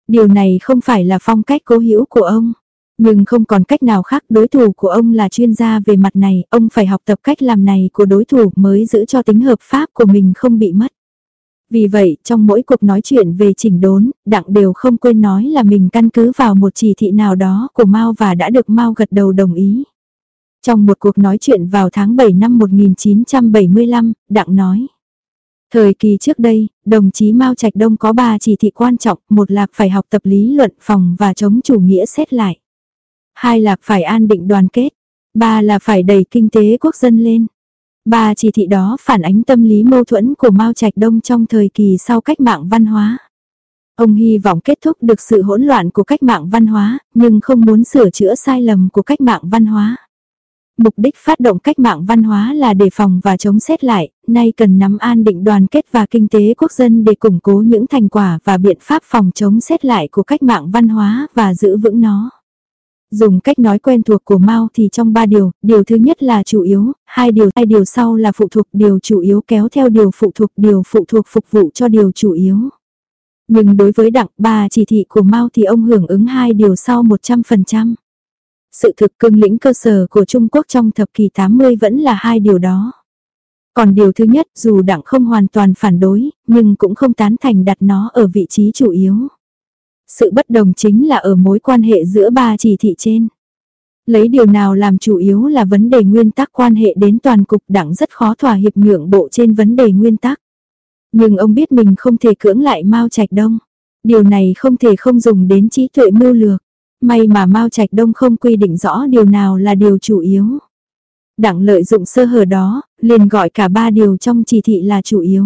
Điều này không phải là phong cách cố hữu của ông. Nhưng không còn cách nào khác đối thủ của ông là chuyên gia về mặt này, ông phải học tập cách làm này của đối thủ mới giữ cho tính hợp pháp của mình không bị mất. Vì vậy, trong mỗi cuộc nói chuyện về chỉnh đốn, Đặng đều không quên nói là mình căn cứ vào một chỉ thị nào đó của Mao và đã được Mao gật đầu đồng ý. Trong một cuộc nói chuyện vào tháng 7 năm 1975, Đặng nói. Thời kỳ trước đây, đồng chí Mao Trạch Đông có ba chỉ thị quan trọng, một là phải học tập lý luận phòng và chống chủ nghĩa xét lại. Hai là phải an định đoàn kết. Ba là phải đẩy kinh tế quốc dân lên. Ba chỉ thị đó phản ánh tâm lý mâu thuẫn của Mao Trạch Đông trong thời kỳ sau cách mạng văn hóa. Ông hy vọng kết thúc được sự hỗn loạn của cách mạng văn hóa, nhưng không muốn sửa chữa sai lầm của cách mạng văn hóa. Mục đích phát động cách mạng văn hóa là đề phòng và chống xét lại, nay cần nắm an định đoàn kết và kinh tế quốc dân để củng cố những thành quả và biện pháp phòng chống xét lại của cách mạng văn hóa và giữ vững nó. Dùng cách nói quen thuộc của Mao thì trong ba điều, điều thứ nhất là chủ yếu, hai điều hai điều sau là phụ thuộc, điều chủ yếu kéo theo điều phụ thuộc, điều phụ thuộc phục vụ cho điều chủ yếu. Nhưng đối với đặng ba chỉ thị của Mao thì ông hưởng ứng hai điều sau 100%. Sự thực cương lĩnh cơ sở của Trung Quốc trong thập kỷ 80 vẫn là hai điều đó. Còn điều thứ nhất dù đảng không hoàn toàn phản đối, nhưng cũng không tán thành đặt nó ở vị trí chủ yếu. Sự bất đồng chính là ở mối quan hệ giữa ba chỉ thị trên. Lấy điều nào làm chủ yếu là vấn đề nguyên tắc quan hệ đến toàn cục đảng rất khó thỏa hiệp nhượng bộ trên vấn đề nguyên tắc. Nhưng ông biết mình không thể cưỡng lại Mao Trạch Đông. Điều này không thể không dùng đến trí tuệ mưu lược. May mà Mao Trạch Đông không quy định rõ điều nào là điều chủ yếu. Đảng lợi dụng sơ hở đó, liền gọi cả ba điều trong chỉ thị là chủ yếu.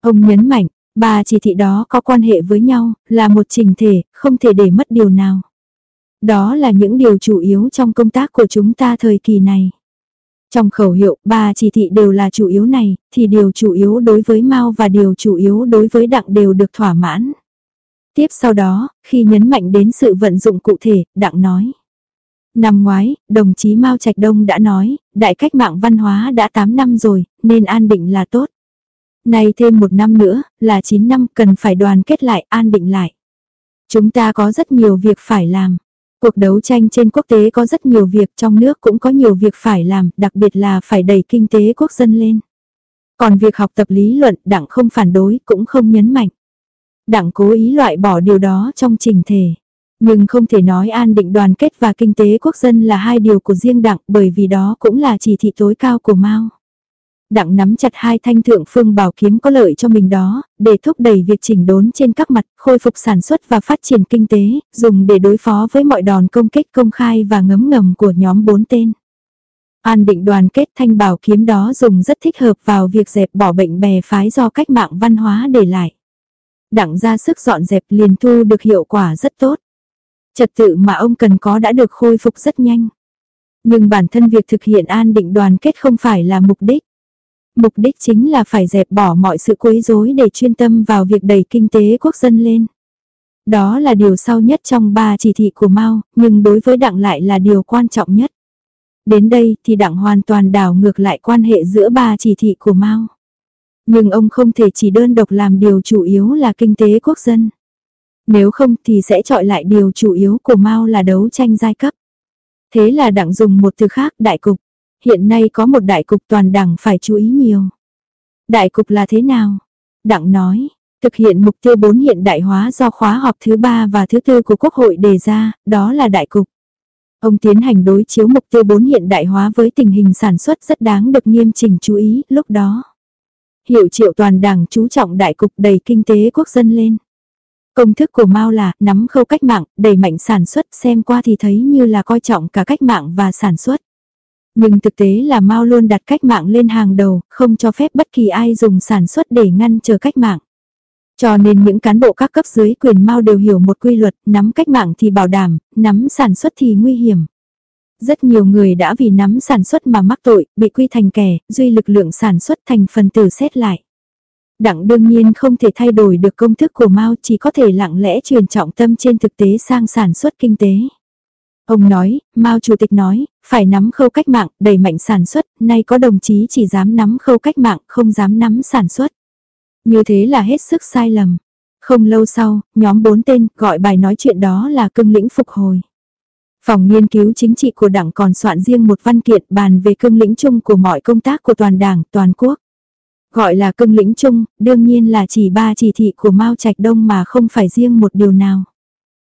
Ông nhấn mạnh, ba chỉ thị đó có quan hệ với nhau, là một trình thể, không thể để mất điều nào. Đó là những điều chủ yếu trong công tác của chúng ta thời kỳ này. Trong khẩu hiệu ba chỉ thị đều là chủ yếu này, thì điều chủ yếu đối với Mao và điều chủ yếu đối với Đặng đều được thỏa mãn. Tiếp sau đó, khi nhấn mạnh đến sự vận dụng cụ thể, Đặng nói. Năm ngoái, đồng chí Mao Trạch Đông đã nói, đại cách mạng văn hóa đã 8 năm rồi, nên an định là tốt. Nay thêm một năm nữa, là 9 năm cần phải đoàn kết lại, an định lại. Chúng ta có rất nhiều việc phải làm. Cuộc đấu tranh trên quốc tế có rất nhiều việc, trong nước cũng có nhiều việc phải làm, đặc biệt là phải đẩy kinh tế quốc dân lên. Còn việc học tập lý luận, đảng không phản đối, cũng không nhấn mạnh. Đảng cố ý loại bỏ điều đó trong trình thể. Nhưng không thể nói an định đoàn kết và kinh tế quốc dân là hai điều của riêng đảng bởi vì đó cũng là chỉ thị tối cao của Mao. Đặng nắm chặt hai thanh thượng phương bảo kiếm có lợi cho mình đó, để thúc đẩy việc chỉnh đốn trên các mặt, khôi phục sản xuất và phát triển kinh tế, dùng để đối phó với mọi đòn công kích công khai và ngấm ngầm của nhóm bốn tên. An định đoàn kết thanh bảo kiếm đó dùng rất thích hợp vào việc dẹp bỏ bệnh bè phái do cách mạng văn hóa để lại. Đặng ra sức dọn dẹp liền thu được hiệu quả rất tốt. Trật tự mà ông cần có đã được khôi phục rất nhanh. Nhưng bản thân việc thực hiện an định đoàn kết không phải là mục đích. Mục đích chính là phải dẹp bỏ mọi sự quấy rối để chuyên tâm vào việc đẩy kinh tế quốc dân lên. Đó là điều sau nhất trong ba chỉ thị của Mao, nhưng đối với Đặng lại là điều quan trọng nhất. Đến đây thì Đặng hoàn toàn đảo ngược lại quan hệ giữa ba chỉ thị của Mao. Nhưng ông không thể chỉ đơn độc làm điều chủ yếu là kinh tế quốc dân. Nếu không thì sẽ trọi lại điều chủ yếu của Mao là đấu tranh giai cấp. Thế là Đảng dùng một từ khác đại cục. Hiện nay có một đại cục toàn đảng phải chú ý nhiều. Đại cục là thế nào? Đảng nói, thực hiện mục tiêu bốn hiện đại hóa do khóa họp thứ ba và thứ tư của Quốc hội đề ra, đó là đại cục. Ông tiến hành đối chiếu mục tiêu bốn hiện đại hóa với tình hình sản xuất rất đáng được nghiêm chỉnh chú ý lúc đó. Hiệu triệu toàn đảng chú trọng đại cục đầy kinh tế quốc dân lên. Công thức của Mao là nắm khâu cách mạng, đẩy mạnh sản xuất xem qua thì thấy như là coi trọng cả cách mạng và sản xuất. Nhưng thực tế là Mao luôn đặt cách mạng lên hàng đầu, không cho phép bất kỳ ai dùng sản xuất để ngăn chờ cách mạng. Cho nên những cán bộ các cấp dưới quyền Mao đều hiểu một quy luật, nắm cách mạng thì bảo đảm, nắm sản xuất thì nguy hiểm. Rất nhiều người đã vì nắm sản xuất mà mắc tội, bị quy thành kẻ, duy lực lượng sản xuất thành phần tử xét lại. Đặng đương nhiên không thể thay đổi được công thức của Mao chỉ có thể lặng lẽ truyền trọng tâm trên thực tế sang sản xuất kinh tế. Ông nói, Mao Chủ tịch nói, phải nắm khâu cách mạng, đẩy mạnh sản xuất, nay có đồng chí chỉ dám nắm khâu cách mạng, không dám nắm sản xuất. Như thế là hết sức sai lầm. Không lâu sau, nhóm bốn tên gọi bài nói chuyện đó là cưng lĩnh phục hồi. Phòng nghiên cứu chính trị của đảng còn soạn riêng một văn kiện bàn về cương lĩnh chung của mọi công tác của toàn đảng, toàn quốc. Gọi là cương lĩnh chung, đương nhiên là chỉ ba chỉ thị của Mao Trạch Đông mà không phải riêng một điều nào.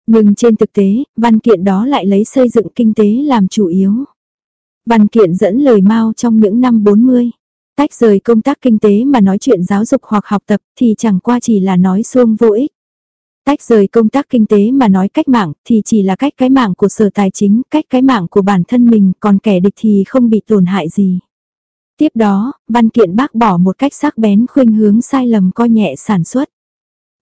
Nhưng trên thực tế, văn kiện đó lại lấy xây dựng kinh tế làm chủ yếu. Văn kiện dẫn lời Mao trong những năm 40. Tách rời công tác kinh tế mà nói chuyện giáo dục hoặc học tập thì chẳng qua chỉ là nói xuông vô ích. Tách rời công tác kinh tế mà nói cách mạng thì chỉ là cách cái mạng của sở tài chính, cách cái mạng của bản thân mình, còn kẻ địch thì không bị tổn hại gì. Tiếp đó, văn kiện bác bỏ một cách sắc bén khuynh hướng sai lầm coi nhẹ sản xuất.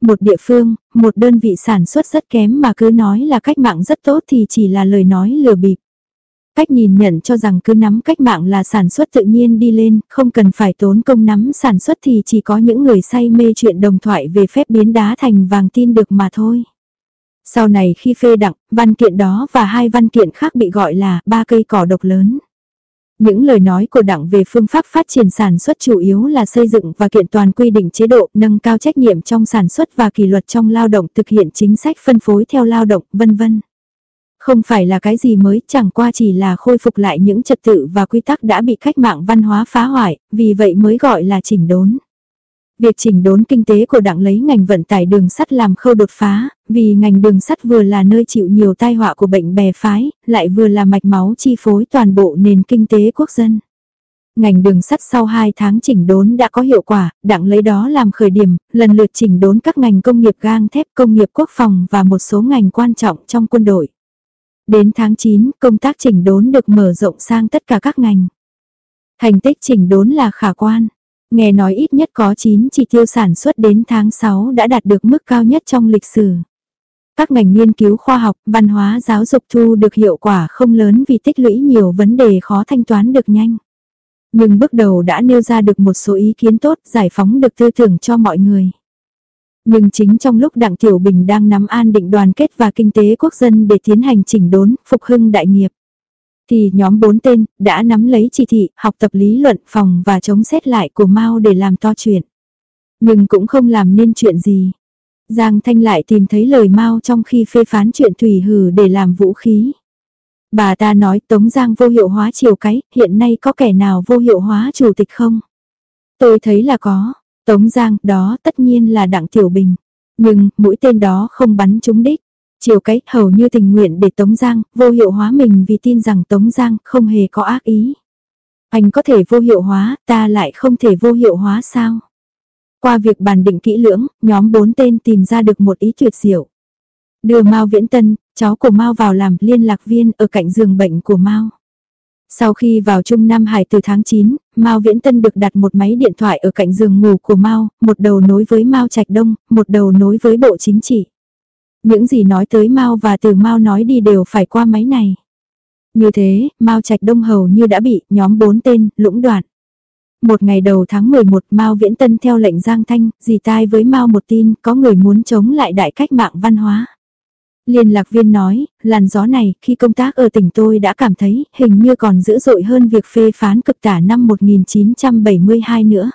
Một địa phương, một đơn vị sản xuất rất kém mà cứ nói là cách mạng rất tốt thì chỉ là lời nói lừa bịp. Cách nhìn nhận cho rằng cứ nắm cách mạng là sản xuất tự nhiên đi lên, không cần phải tốn công nắm sản xuất thì chỉ có những người say mê chuyện đồng thoại về phép biến đá thành vàng tin được mà thôi. Sau này khi phê đặng, văn kiện đó và hai văn kiện khác bị gọi là ba cây cỏ độc lớn. Những lời nói của đảng về phương pháp phát triển sản xuất chủ yếu là xây dựng và kiện toàn quy định chế độ, nâng cao trách nhiệm trong sản xuất và kỷ luật trong lao động, thực hiện chính sách phân phối theo lao động, vân vân. Không phải là cái gì mới, chẳng qua chỉ là khôi phục lại những trật tự và quy tắc đã bị cách mạng văn hóa phá hoại, vì vậy mới gọi là chỉnh đốn. Việc chỉnh đốn kinh tế của đảng lấy ngành vận tải đường sắt làm khâu đột phá, vì ngành đường sắt vừa là nơi chịu nhiều tai họa của bệnh bè phái, lại vừa là mạch máu chi phối toàn bộ nền kinh tế quốc dân. Ngành đường sắt sau 2 tháng chỉnh đốn đã có hiệu quả, đặng lấy đó làm khởi điểm, lần lượt chỉnh đốn các ngành công nghiệp gang thép, công nghiệp quốc phòng và một số ngành quan trọng trong quân đội. Đến tháng 9, công tác chỉnh đốn được mở rộng sang tất cả các ngành. Thành tích chỉnh đốn là khả quan. Nghe nói ít nhất có 9 chỉ tiêu sản xuất đến tháng 6 đã đạt được mức cao nhất trong lịch sử. Các ngành nghiên cứu khoa học, văn hóa giáo dục thu được hiệu quả không lớn vì tích lũy nhiều vấn đề khó thanh toán được nhanh. Nhưng bước đầu đã nêu ra được một số ý kiến tốt giải phóng được tư tưởng cho mọi người. Nhưng chính trong lúc Đặng Tiểu Bình đang nắm an định đoàn kết và kinh tế quốc dân để tiến hành chỉnh đốn, phục hưng đại nghiệp, thì nhóm bốn tên đã nắm lấy chỉ thị, học tập lý luận phòng và chống xét lại của Mao để làm to chuyện. Nhưng cũng không làm nên chuyện gì. Giang Thanh lại tìm thấy lời Mao trong khi phê phán chuyện thủy hử để làm vũ khí. Bà ta nói Tống Giang vô hiệu hóa chiều cái, hiện nay có kẻ nào vô hiệu hóa chủ tịch không? Tôi thấy là có. Tống Giang, đó tất nhiên là Đặng Tiểu Bình. Nhưng, mũi tên đó không bắn trúng đích. Chiều cái hầu như tình nguyện để Tống Giang vô hiệu hóa mình vì tin rằng Tống Giang không hề có ác ý. Anh có thể vô hiệu hóa, ta lại không thể vô hiệu hóa sao? Qua việc bàn định kỹ lưỡng, nhóm bốn tên tìm ra được một ý tuyệt diệu. Đưa Mao Viễn Tân, cháu của Mao vào làm liên lạc viên ở cạnh giường bệnh của Mao. Sau khi vào Trung Nam Hải từ tháng 9, Mao Viễn Tân được đặt một máy điện thoại ở cạnh giường ngủ của Mao, một đầu nối với Mao Trạch Đông, một đầu nối với Bộ Chính trị. Những gì nói tới Mao và từ Mao nói đi đều phải qua máy này. Như thế, Mao Trạch Đông hầu như đã bị nhóm bốn tên lũng đoạn. Một ngày đầu tháng 11 Mao Viễn Tân theo lệnh Giang Thanh, dì tai với Mao một tin có người muốn chống lại đại cách mạng văn hóa. Liên lạc viên nói, làn gió này khi công tác ở tỉnh tôi đã cảm thấy hình như còn dữ dội hơn việc phê phán cực tả năm 1972 nữa.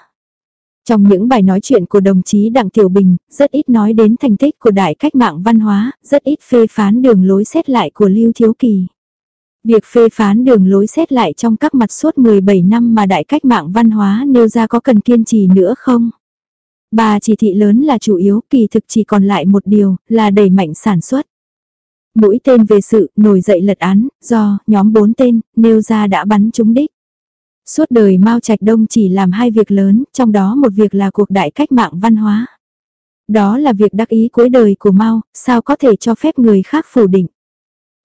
Trong những bài nói chuyện của đồng chí Đặng Tiểu Bình, rất ít nói đến thành tích của đại cách mạng văn hóa, rất ít phê phán đường lối xét lại của Lưu Thiếu Kỳ. Việc phê phán đường lối xét lại trong các mặt suốt 17 năm mà đại cách mạng văn hóa nêu ra có cần kiên trì nữa không? Ba chỉ thị lớn là chủ yếu, kỳ thực chỉ còn lại một điều, là đẩy mạnh sản xuất. Mũi tên về sự nổi dậy lật án, do nhóm bốn tên nêu ra đã bắn trúng đích. Suốt đời Mao Trạch Đông chỉ làm hai việc lớn, trong đó một việc là cuộc đại cách mạng văn hóa. Đó là việc đắc ý cuối đời của Mao, sao có thể cho phép người khác phủ định.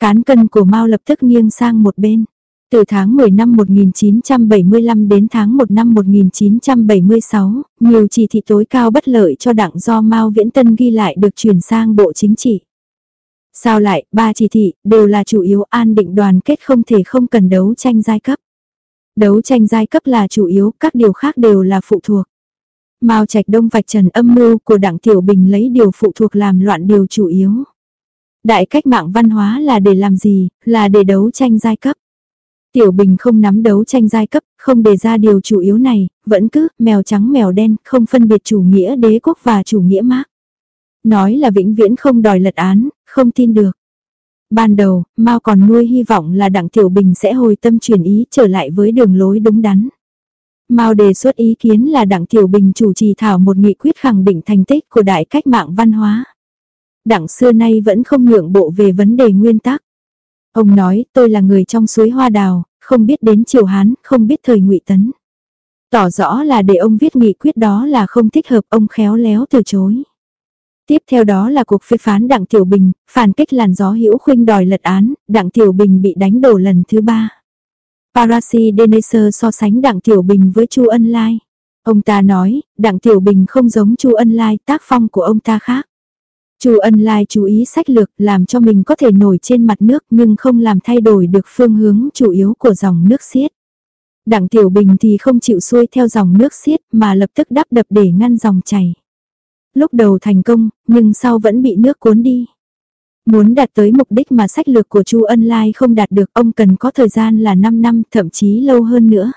Cán cân của Mao lập tức nghiêng sang một bên. Từ tháng 10 năm 1975 đến tháng 1 năm 1976, nhiều chỉ thị tối cao bất lợi cho đảng do Mao Viễn Tân ghi lại được chuyển sang Bộ Chính trị. Sao lại, ba chỉ thị, đều là chủ yếu an định đoàn kết không thể không cần đấu tranh giai cấp. Đấu tranh giai cấp là chủ yếu, các điều khác đều là phụ thuộc. Mao Trạch Đông vạch trần âm mưu của Đảng Tiểu Bình lấy điều phụ thuộc làm loạn điều chủ yếu. Đại cách mạng văn hóa là để làm gì, là để đấu tranh giai cấp. Tiểu Bình không nắm đấu tranh giai cấp, không đề ra điều chủ yếu này, vẫn cứ mèo trắng mèo đen, không phân biệt chủ nghĩa đế quốc và chủ nghĩa mác. Nói là vĩnh viễn không đòi lật án, không tin được. Ban đầu, Mao còn nuôi hy vọng là Đặng Tiểu Bình sẽ hồi tâm chuyển ý trở lại với đường lối đúng đắn. Mao đề xuất ý kiến là Đặng Tiểu Bình chủ trì thảo một nghị quyết khẳng định thành tích của đại cách mạng văn hóa. Đặng xưa nay vẫn không nhượng bộ về vấn đề nguyên tắc. Ông nói, tôi là người trong suối hoa đào, không biết đến triều Hán, không biết thời ngụy Tấn. Tỏ rõ là để ông viết nghị quyết đó là không thích hợp ông khéo léo từ chối. Tiếp theo đó là cuộc phê phán Đặng Tiểu Bình, phản kích làn gió hữu khuynh đòi lật án, Đặng Tiểu Bình bị đánh đổ lần thứ ba. Parasi Deneser so sánh Đặng Tiểu Bình với Chu Ân Lai. Ông ta nói, Đặng Tiểu Bình không giống Chu Ân Lai, tác phong của ông ta khác. Chu Ân Lai chú ý sách lược làm cho mình có thể nổi trên mặt nước nhưng không làm thay đổi được phương hướng chủ yếu của dòng nước xiết. Đặng Tiểu Bình thì không chịu xuôi theo dòng nước xiết mà lập tức đắp đập để ngăn dòng chảy. Lúc đầu thành công, nhưng sau vẫn bị nước cuốn đi. Muốn đạt tới mục đích mà sách lược của Chu Ân Lai không đạt được ông cần có thời gian là 5 năm thậm chí lâu hơn nữa.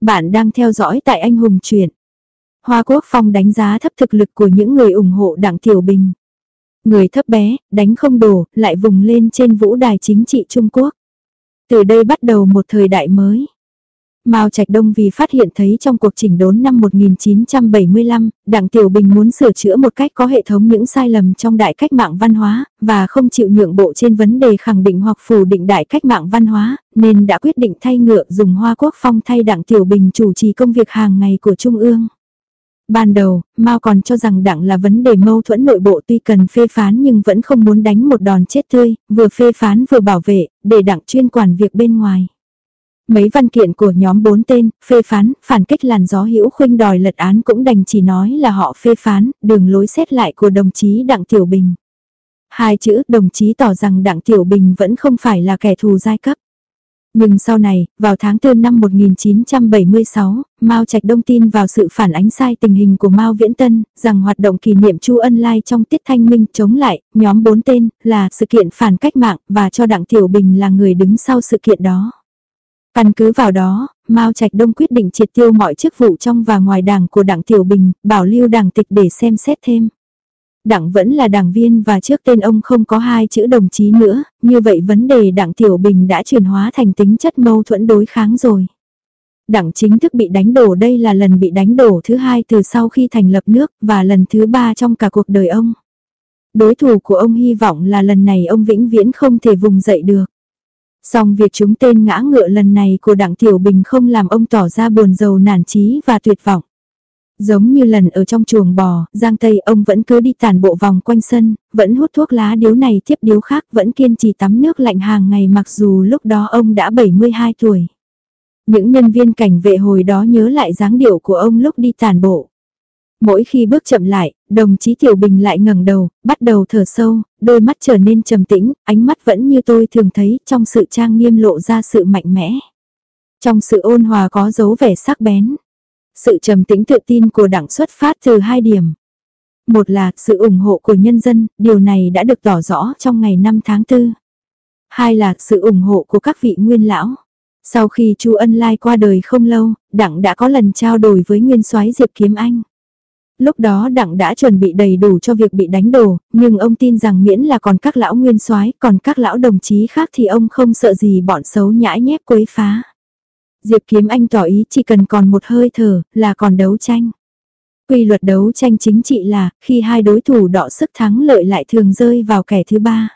Bạn đang theo dõi tại Anh Hùng Truyện. Hoa Quốc Phong đánh giá thấp thực lực của những người ủng hộ Đảng Tiểu Bình. Người thấp bé, đánh không đổ, lại vùng lên trên vũ đài chính trị Trung Quốc. Từ đây bắt đầu một thời đại mới. Mao Trạch Đông vì phát hiện thấy trong cuộc chỉnh đốn năm 1975, Đảng Tiểu Bình muốn sửa chữa một cách có hệ thống những sai lầm trong đại cách mạng văn hóa, và không chịu nhượng bộ trên vấn đề khẳng định hoặc phủ định đại cách mạng văn hóa, nên đã quyết định thay ngựa dùng Hoa Quốc Phong thay Đảng Tiểu Bình chủ trì công việc hàng ngày của Trung ương. Ban đầu, Mao còn cho rằng đảng là vấn đề mâu thuẫn nội bộ tuy cần phê phán nhưng vẫn không muốn đánh một đòn chết tươi, vừa phê phán vừa bảo vệ, để đảng chuyên quản việc bên ngoài. Mấy văn kiện của nhóm bốn tên, phê phán, phản kích làn gió hữu khuynh đòi lật án cũng đành chỉ nói là họ phê phán, đường lối xét lại của đồng chí Đặng Tiểu Bình. Hai chữ đồng chí tỏ rằng Đặng Tiểu Bình vẫn không phải là kẻ thù giai cấp. Nhưng sau này, vào tháng 4 năm 1976, Mao Trạch Đông tin vào sự phản ánh sai tình hình của Mao Viễn Tân, rằng hoạt động kỷ niệm Chu Ân Lai trong tiết thanh minh chống lại, nhóm bốn tên, là sự kiện phản cách mạng, và cho Đặng Tiểu Bình là người đứng sau sự kiện đó. Căn cứ vào đó, Mao Trạch Đông quyết định triệt tiêu mọi chức vụ trong và ngoài đảng của Đặng Tiểu Bình, bảo lưu đảng tịch để xem xét thêm. Đặng vẫn là đảng viên và trước tên ông không có hai chữ đồng chí nữa, như vậy vấn đề Đặng Tiểu Bình đã chuyển hóa thành tính chất mâu thuẫn đối kháng rồi. Đặng chính thức bị đánh đổ đây là lần bị đánh đổ thứ hai từ sau khi thành lập nước và lần thứ ba trong cả cuộc đời ông. Đối thủ của ông hy vọng là lần này ông vĩnh viễn không thể vùng dậy được. Song việc chúng tên ngã ngựa lần này của Đặng Tiểu Bình không làm ông tỏ ra buồn rầu nản chí và tuyệt vọng. Giống như lần ở trong chuồng bò, Giang Tây ông vẫn cứ đi tàn bộ vòng quanh sân, vẫn hút thuốc lá điếu này tiếp điếu khác, vẫn kiên trì tắm nước lạnh hàng ngày mặc dù lúc đó ông đã 72 tuổi. Những nhân viên cảnh vệ hồi đó nhớ lại dáng điệu của ông lúc đi tàn bộ. Mỗi khi bước chậm lại, đồng chí Tiểu Bình lại ngẩng đầu, bắt đầu thở sâu, đôi mắt trở nên trầm tĩnh, ánh mắt vẫn như tôi thường thấy trong sự trang nghiêm lộ ra sự mạnh mẽ. Trong sự ôn hòa có dấu vẻ sắc bén. Sự trầm tĩnh tự tin của đảng xuất phát từ hai điểm. Một là sự ủng hộ của nhân dân, điều này đã được tỏ rõ trong ngày 5 tháng 4. Hai là sự ủng hộ của các vị nguyên lão. Sau khi Chu Ân Lai qua đời không lâu, đảng đã có lần trao đổi với nguyên soái Diệp Kiếm Anh. Lúc đó đặng đã chuẩn bị đầy đủ cho việc bị đánh đổ, nhưng ông tin rằng miễn là còn các lão nguyên soái còn các lão đồng chí khác thì ông không sợ gì bọn xấu nhãi nhép quấy phá. Diệp Kiếm Anh tỏ ý chỉ cần còn một hơi thở là còn đấu tranh. Quy luật đấu tranh chính trị là khi hai đối thủ đọ sức thắng lợi lại thường rơi vào kẻ thứ ba.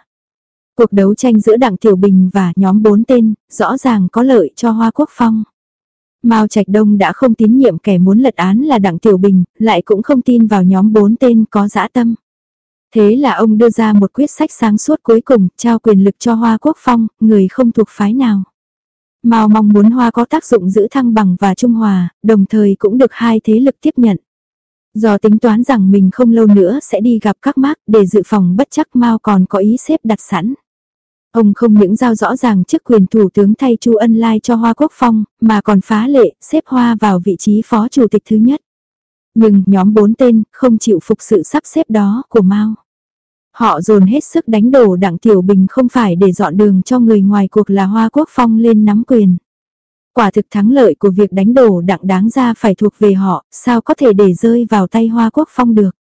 Cuộc đấu tranh giữa Đặng Tiểu Bình và nhóm bốn tên rõ ràng có lợi cho Hoa Quốc Phong. Mao Trạch Đông đã không tín nhiệm kẻ muốn lật án là Đặng Tiểu Bình, lại cũng không tin vào nhóm bốn tên có dã tâm. Thế là ông đưa ra một quyết sách sáng suốt cuối cùng, trao quyền lực cho Hoa Quốc Phong, người không thuộc phái nào. Mao mong muốn Hoa có tác dụng giữ thăng bằng và trung hòa, đồng thời cũng được hai thế lực tiếp nhận. Do tính toán rằng mình không lâu nữa sẽ đi gặp các mác để dự phòng bất chắc Mao còn có ý xếp đặt sẵn. Ông không những giao rõ ràng chức quyền thủ tướng thay Chu Ân Lai cho Hoa Quốc Phong, mà còn phá lệ, xếp Hoa vào vị trí phó chủ tịch thứ nhất. Nhưng nhóm bốn tên không chịu phục sự sắp xếp đó của Mao. Họ dồn hết sức đánh đổ Đặng Tiểu Bình không phải để dọn đường cho người ngoài cuộc là Hoa Quốc Phong lên nắm quyền. Quả thực thắng lợi của việc đánh đổ Đặng đáng ra phải thuộc về họ, sao có thể để rơi vào tay Hoa Quốc Phong được.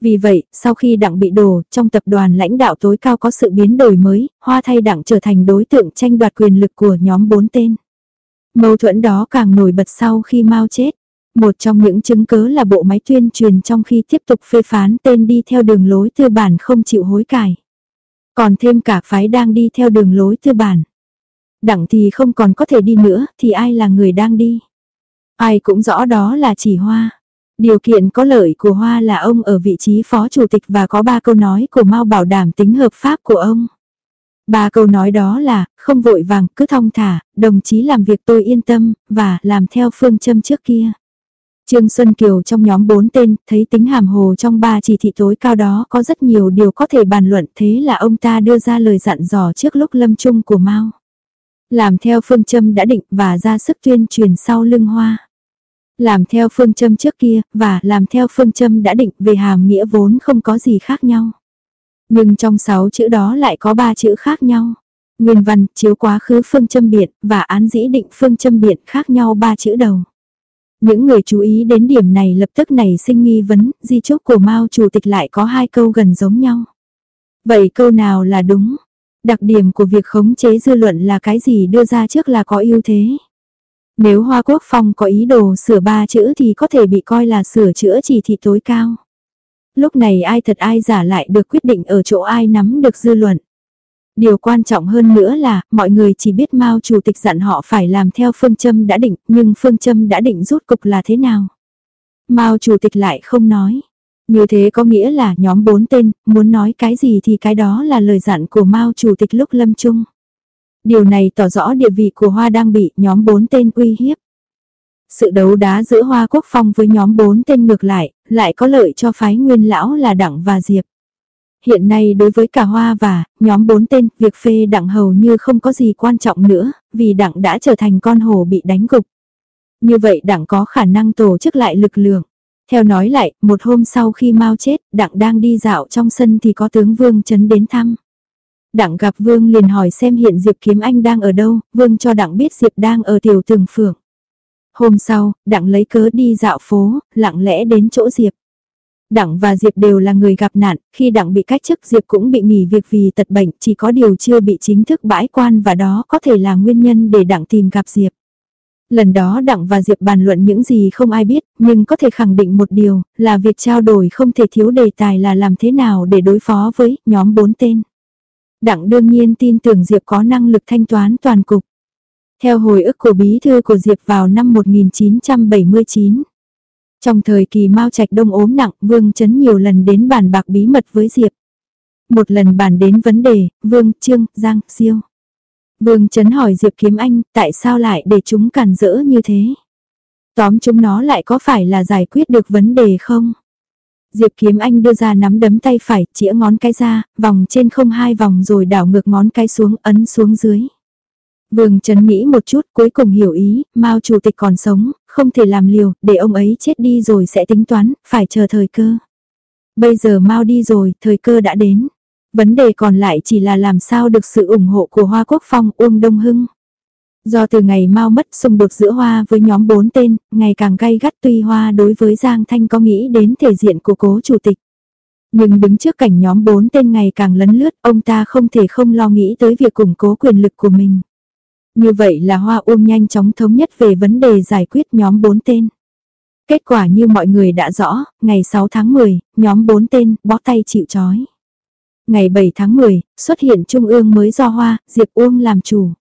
Vì vậy, sau khi đặng bị đổ, trong tập đoàn lãnh đạo tối cao có sự biến đổi mới, hoa thay đặng trở thành đối tượng tranh đoạt quyền lực của nhóm bốn tên. Mâu thuẫn đó càng nổi bật sau khi Mao chết. Một trong những chứng cớ là bộ máy tuyên truyền trong khi tiếp tục phê phán tên đi theo đường lối tư bản không chịu hối cải. Còn thêm cả phái đang đi theo đường lối tư bản. Đặng thì không còn có thể đi nữa thì ai là người đang đi. Ai cũng rõ đó là chỉ hoa. Điều kiện có lợi của Hoa là ông ở vị trí phó chủ tịch và có ba câu nói của Mao bảo đảm tính hợp pháp của ông. Ba câu nói đó là, không vội vàng, cứ thong thả, đồng chí làm việc tôi yên tâm, và làm theo phương châm trước kia. Trương Xuân Kiều trong nhóm bốn tên, thấy tính hàm hồ trong ba chỉ thị tối cao đó có rất nhiều điều có thể bàn luận thế là ông ta đưa ra lời dặn dò trước lúc lâm chung của Mao. Làm theo phương châm đã định và ra sức tuyên truyền sau lưng hoa. Làm theo phương châm trước kia, và làm theo phương châm đã định về hàm nghĩa vốn không có gì khác nhau. Nhưng trong sáu chữ đó lại có ba chữ khác nhau. Nguyên văn, chiếu quá khứ phương châm biệt và án dĩ định phương châm biệt khác nhau ba chữ đầu. Những người chú ý đến điểm này lập tức nảy sinh nghi vấn, di chúc của Mao Chủ tịch lại có hai câu gần giống nhau. Vậy câu nào là đúng? Đặc điểm của việc khống chế dư luận là cái gì đưa ra trước là có ưu thế? Nếu Hoa Quốc Phong có ý đồ sửa ba chữ thì có thể bị coi là sửa chữa chỉ thị tối cao. Lúc này ai thật ai giả lại được quyết định ở chỗ ai nắm được dư luận. Điều quan trọng hơn nữa là, mọi người chỉ biết Mao Chủ tịch dặn họ phải làm theo phương châm đã định, nhưng phương châm đã định rút cục là thế nào? Mao Chủ tịch lại không nói. Như thế có nghĩa là nhóm bốn tên, muốn nói cái gì thì cái đó là lời dặn của Mao Chủ tịch lúc lâm chung. Điều này tỏ rõ địa vị của Hoa đang bị nhóm 4 tên uy hiếp. Sự đấu đá giữa Hoa Quốc Phong với nhóm 4 tên ngược lại, lại có lợi cho phái nguyên lão là Đặng và Diệp. Hiện nay đối với cả Hoa và nhóm 4 tên, việc phê Đặng hầu như không có gì quan trọng nữa, vì Đặng đã trở thành con hồ bị đánh gục. Như vậy Đặng có khả năng tổ chức lại lực lượng. Theo nói lại, một hôm sau khi Mao chết, Đặng đang đi dạo trong sân thì có tướng Vương Trấn đến thăm. Đặng gặp Vương liền hỏi xem hiện Diệp Kiếm Anh đang ở đâu, Vương cho Đặng biết Diệp đang ở tiểu tường phượng. Hôm sau, Đặng lấy cớ đi dạo phố, lặng lẽ đến chỗ Diệp. Đặng và Diệp đều là người gặp nạn, khi Đặng bị cách chức Diệp cũng bị nghỉ việc vì tật bệnh, chỉ có điều chưa bị chính thức bãi quan và đó có thể là nguyên nhân để Đặng tìm gặp Diệp. Lần đó Đặng và Diệp bàn luận những gì không ai biết, nhưng có thể khẳng định một điều, là việc trao đổi không thể thiếu đề tài là làm thế nào để đối phó với nhóm bốn tên. Đặng đương nhiên tin tưởng Diệp có năng lực thanh toán toàn cục. Theo hồi ức của bí thư của Diệp vào năm 1979. Trong thời kỳ Mao Trạch Đông ốm nặng, Vương Chấn nhiều lần đến bàn bạc bí mật với Diệp. Một lần bàn đến vấn đề, Vương, Trương, Giang, Siêu. Vương Chấn hỏi Diệp Kiếm Anh, tại sao lại để chúng cản rỡ như thế? Tóm chúng nó lại có phải là giải quyết được vấn đề không? Diệp Kiếm Anh đưa ra nắm đấm tay phải, chĩa ngón cái ra, vòng trên không hai vòng rồi đảo ngược ngón cái xuống, ấn xuống dưới. Vương Trấn nghĩ một chút cuối cùng hiểu ý, Mao chủ tịch còn sống, không thể làm liều, để ông ấy chết đi rồi sẽ tính toán, phải chờ thời cơ. Bây giờ Mao đi rồi, thời cơ đã đến. Vấn đề còn lại chỉ là làm sao được sự ủng hộ của Hoa Quốc Phong Uông Đông Hưng. Do từ ngày mau mất xung đột giữa Hoa với nhóm bốn tên, ngày càng gay gắt tuy Hoa đối với Giang Thanh có nghĩ đến thể diện của cố chủ tịch. Nhưng đứng trước cảnh nhóm bốn tên ngày càng lấn lướt, ông ta không thể không lo nghĩ tới việc củng cố quyền lực của mình. Như vậy là Hoa Uông nhanh chóng thống nhất về vấn đề giải quyết nhóm bốn tên. Kết quả như mọi người đã rõ, ngày 6 tháng 10, nhóm bốn tên bó tay chịu chói. Ngày 7 tháng 10, xuất hiện trung ương mới do Hoa, Diệp Uông làm chủ.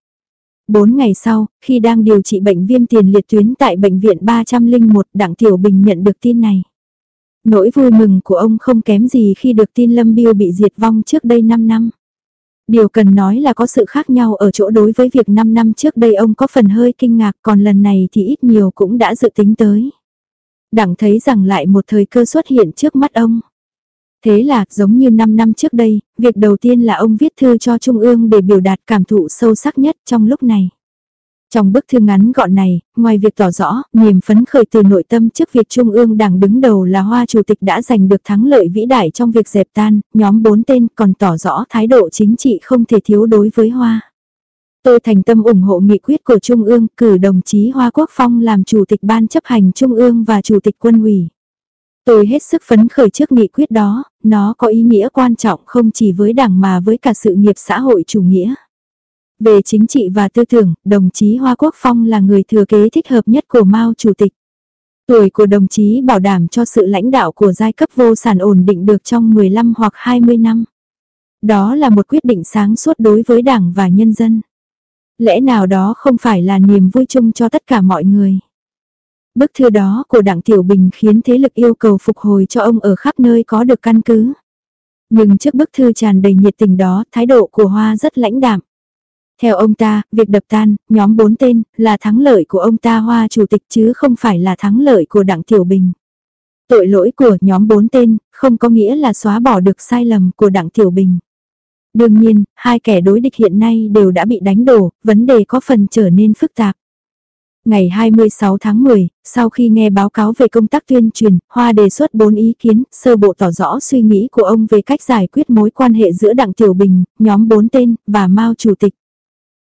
4 ngày sau, khi đang điều trị bệnh viêm tiền liệt tuyến tại bệnh viện 301, Đặng Tiểu Bình nhận được tin này. Nỗi vui mừng của ông không kém gì khi được tin Lâm Biêu bị diệt vong trước đây 5 năm. Điều cần nói là có sự khác nhau ở chỗ đối với việc 5 năm trước đây ông có phần hơi kinh ngạc còn lần này thì ít nhiều cũng đã dự tính tới. Đặng thấy rằng lại một thời cơ xuất hiện trước mắt ông. Thế là, giống như 5 năm trước đây, việc đầu tiên là ông viết thư cho Trung ương để biểu đạt cảm thụ sâu sắc nhất trong lúc này. Trong bức thư ngắn gọn này, ngoài việc tỏ rõ, niềm phấn khởi từ nội tâm trước việc Trung ương đảng đứng đầu là Hoa Chủ tịch đã giành được thắng lợi vĩ đại trong việc dẹp tan, nhóm bốn tên còn tỏ rõ thái độ chính trị không thể thiếu đối với Hoa. Tôi thành tâm ủng hộ nghị quyết của Trung ương cử đồng chí Hoa Quốc Phong làm Chủ tịch Ban chấp hành Trung ương và Chủ tịch Quân ủy. Tôi hết sức phấn khởi trước nghị quyết đó, nó có ý nghĩa quan trọng không chỉ với đảng mà với cả sự nghiệp xã hội chủ nghĩa. Về chính trị và tư tưởng, đồng chí Hoa Quốc Phong là người thừa kế thích hợp nhất của Mao Chủ tịch. Tuổi của đồng chí bảo đảm cho sự lãnh đạo của giai cấp vô sản ổn định được trong 15 hoặc 20 năm. Đó là một quyết định sáng suốt đối với đảng và nhân dân. Lẽ nào đó không phải là niềm vui chung cho tất cả mọi người. Bức thư đó của Đặng Tiểu Bình khiến thế lực yêu cầu phục hồi cho ông ở khắp nơi có được căn cứ. Nhưng trước bức thư tràn đầy nhiệt tình đó, thái độ của Hoa rất lãnh đạm. Theo ông ta, việc đập tan, nhóm bốn tên, là thắng lợi của ông ta Hoa Chủ tịch chứ không phải là thắng lợi của Đặng Tiểu Bình. Tội lỗi của nhóm bốn tên, không có nghĩa là xóa bỏ được sai lầm của Đặng Tiểu Bình. Đương nhiên, hai kẻ đối địch hiện nay đều đã bị đánh đổ, vấn đề có phần trở nên phức tạp. Ngày 26 tháng 10, sau khi nghe báo cáo về công tác tuyên truyền, Hoa đề xuất 4 ý kiến, sơ bộ tỏ rõ suy nghĩ của ông về cách giải quyết mối quan hệ giữa Đặng Tiểu Bình, nhóm 4 tên, và Mao Chủ tịch.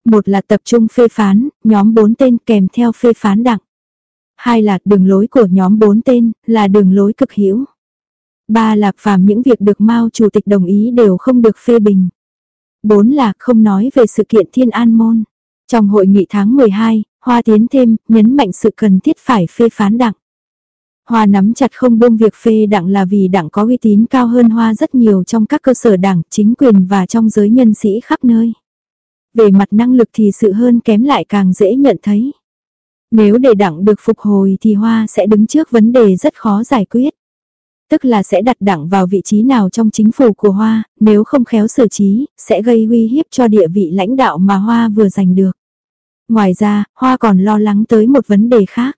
Một là tập trung phê phán, nhóm 4 tên kèm theo phê phán Đặng. Hai là đường lối của nhóm 4 tên, là đường lối cực hữu. Ba là phàm những việc được Mao Chủ tịch đồng ý đều không được phê bình. Bốn là không nói về sự kiện Thiên An Môn. Trong hội nghị tháng 12, Hoa tiến thêm, nhấn mạnh sự cần thiết phải phê phán đặng. Hoa nắm chặt không buông việc phê đặng là vì đặng có uy tín cao hơn Hoa rất nhiều trong các cơ sở đảng, chính quyền và trong giới nhân sĩ khắp nơi. Về mặt năng lực thì sự hơn kém lại càng dễ nhận thấy. Nếu để đặng được phục hồi thì Hoa sẽ đứng trước vấn đề rất khó giải quyết. Tức là sẽ đặt Đảng vào vị trí nào trong chính phủ của Hoa, nếu không khéo xử trí, sẽ gây uy hiếp cho địa vị lãnh đạo mà Hoa vừa giành được. Ngoài ra, Hoa còn lo lắng tới một vấn đề khác.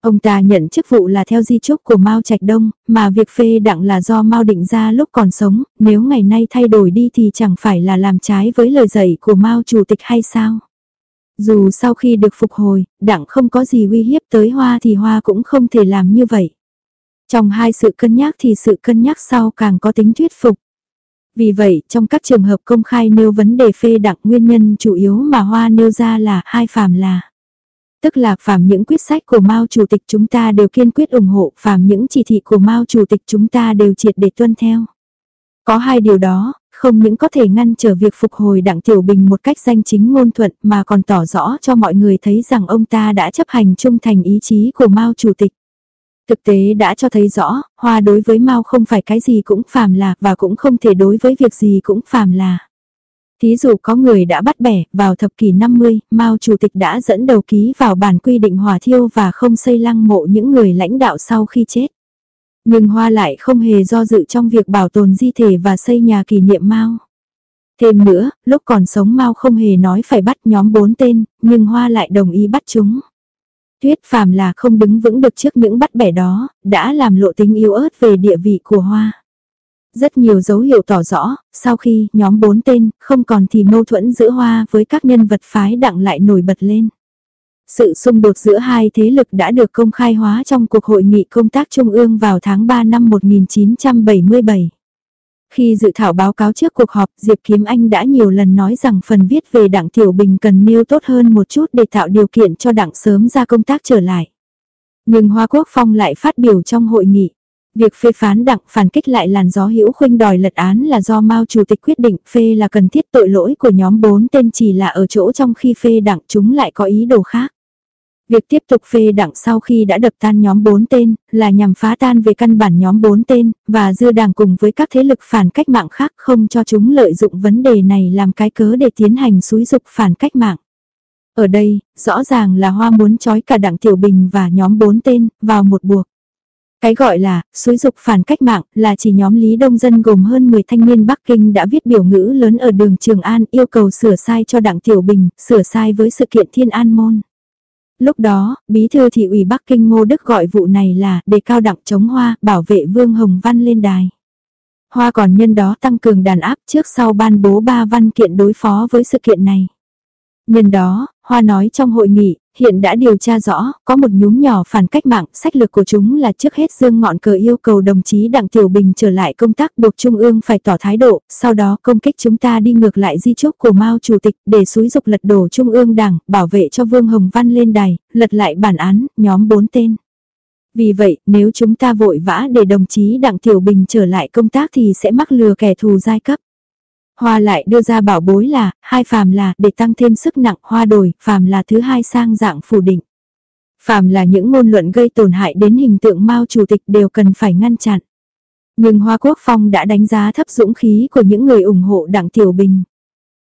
Ông ta nhận chức vụ là theo di chúc của Mao Trạch Đông, mà việc phê đặng là do Mao định ra lúc còn sống, nếu ngày nay thay đổi đi thì chẳng phải là làm trái với lời dạy của Mao Chủ tịch hay sao? Dù sau khi được phục hồi, đặng không có gì uy hiếp tới Hoa thì Hoa cũng không thể làm như vậy. Trong hai sự cân nhắc thì sự cân nhắc sau càng có tính thuyết phục. Vì vậy, trong các trường hợp công khai nêu vấn đề phê đặng nguyên nhân chủ yếu mà Hoa nêu ra là hai phàm là tức là phàm những quyết sách của Mao chủ tịch chúng ta đều kiên quyết ủng hộ, phàm những chỉ thị của Mao chủ tịch chúng ta đều triệt để tuân theo. Có hai điều đó, không những có thể ngăn trở việc phục hồi Đặng Tiểu Bình một cách danh chính ngôn thuận mà còn tỏ rõ cho mọi người thấy rằng ông ta đã chấp hành trung thành ý chí của Mao chủ tịch. Thực tế đã cho thấy rõ, Hoa đối với mau không phải cái gì cũng phàm là và cũng không thể đối với việc gì cũng phàm là. Thí dụ có người đã bắt bẻ, vào thập kỷ 50, Mao Chủ tịch đã dẫn đầu ký vào bản quy định hòa thiêu và không xây lăng mộ những người lãnh đạo sau khi chết. Nhưng Hoa lại không hề do dự trong việc bảo tồn di thể và xây nhà kỷ niệm Mao. Thêm nữa, lúc còn sống Mao không hề nói phải bắt nhóm bốn tên, nhưng Hoa lại đồng ý bắt chúng. Tuyết phàm là không đứng vững được trước những bắt bẻ đó, đã làm lộ tính yếu ớt về địa vị của Hoa. Rất nhiều dấu hiệu tỏ rõ, sau khi nhóm bốn tên không còn thì mâu thuẫn giữa Hoa với các nhân vật phái đặng lại nổi bật lên. Sự xung đột giữa hai thế lực đã được công khai hóa trong cuộc hội nghị công tác trung ương vào tháng 3 năm 1977. Khi dự thảo báo cáo trước cuộc họp, Diệp Kiếm Anh đã nhiều lần nói rằng phần viết về đảng Tiểu Bình cần nêu tốt hơn một chút để tạo điều kiện cho đảng sớm ra công tác trở lại. Nhưng Hoa Quốc Phong lại phát biểu trong hội nghị. Việc phê phán đặng phản kích lại làn gió hữu khuynh đòi lật án là do Mao Chủ tịch quyết định phê là cần thiết tội lỗi của nhóm 4 tên chỉ là ở chỗ trong khi phê đặng chúng lại có ý đồ khác. Việc tiếp tục phê đặng sau khi đã đập tan nhóm 4 tên là nhằm phá tan về căn bản nhóm 4 tên và dưa đảng cùng với các thế lực phản cách mạng khác không cho chúng lợi dụng vấn đề này làm cái cớ để tiến hành xúi dục phản cách mạng. Ở đây, rõ ràng là Hoa muốn trói cả đặng Tiểu Bình và nhóm 4 tên vào một buộc. Cái gọi là xúi dục phản cách mạng là chỉ nhóm Lý Đông Dân gồm hơn 10 thanh niên Bắc Kinh đã viết biểu ngữ lớn ở đường Trường An yêu cầu sửa sai cho đặng Tiểu Bình, sửa sai với sự kiện Thiên An Môn. Lúc đó, bí thư thị ủy Bắc Kinh Ngô Đức gọi vụ này là đề cao đặng chống hoa, bảo vệ Vương Hồng Văn lên đài. Hoa còn nhân đó tăng cường đàn áp trước sau ban bố ba văn kiện đối phó với sự kiện này. Nhân đó, Hoa nói trong hội nghị, hiện đã điều tra rõ, có một nhúm nhỏ phản cách mạng, sách lược của chúng là trước hết dương ngọn cờ yêu cầu đồng chí Đặng Tiểu Bình trở lại công tác buộc Trung ương phải tỏ thái độ, sau đó công kích chúng ta đi ngược lại di chúc của Mao Chủ tịch để xúi dục lật đổ Trung ương Đảng, bảo vệ cho Vương Hồng Văn lên đài, lật lại bản án, nhóm bốn tên. Vì vậy, nếu chúng ta vội vã để đồng chí Đặng Tiểu Bình trở lại công tác thì sẽ mắc lừa kẻ thù giai cấp. Hoa lại đưa ra bảo bối là, hai phàm là để tăng thêm sức nặng hoa đổi, phàm là thứ hai sang dạng phủ định. Phàm là những ngôn luận gây tổn hại đến hình tượng Mao chủ tịch đều cần phải ngăn chặn. Nhưng Hoa Quốc Phong đã đánh giá thấp dũng khí của những người ủng hộ Đặng Tiểu Bình.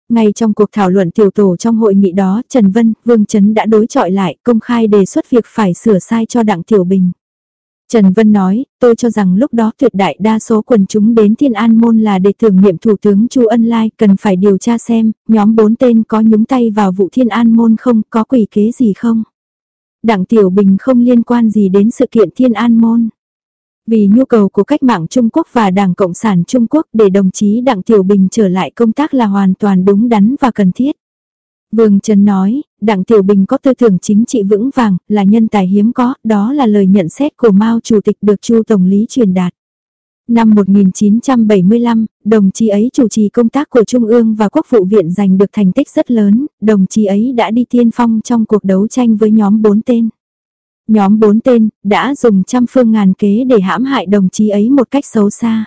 Ngay trong cuộc thảo luận tiểu tổ trong hội nghị đó, Trần Vân, Vương Trấn đã đối chọi lại công khai đề xuất việc phải sửa sai cho Đặng Tiểu Bình. Trần Vân nói, tôi cho rằng lúc đó tuyệt đại đa số quần chúng đến Thiên An Môn là để tưởng niệm Thủ tướng Chu Ân Lai, cần phải điều tra xem, nhóm bốn tên có nhúng tay vào vụ Thiên An Môn không, có quỷ kế gì không. Đặng Tiểu Bình không liên quan gì đến sự kiện Thiên An Môn. Vì nhu cầu của cách mạng Trung Quốc và Đảng Cộng sản Trung Quốc để đồng chí Đặng Tiểu Bình trở lại công tác là hoàn toàn đúng đắn và cần thiết. Vương Trần nói, Đặng Tiểu Bình có tư tưởng chính trị vững vàng, là nhân tài hiếm có, đó là lời nhận xét của Mao Chủ tịch được Chu Tổng lý truyền đạt. Năm 1975, đồng chí ấy chủ trì công tác của Trung ương và Quốc vụ viện giành được thành tích rất lớn, đồng chí ấy đã đi tiên phong trong cuộc đấu tranh với nhóm bốn tên. Nhóm bốn tên đã dùng trăm phương ngàn kế để hãm hại đồng chí ấy một cách xấu xa.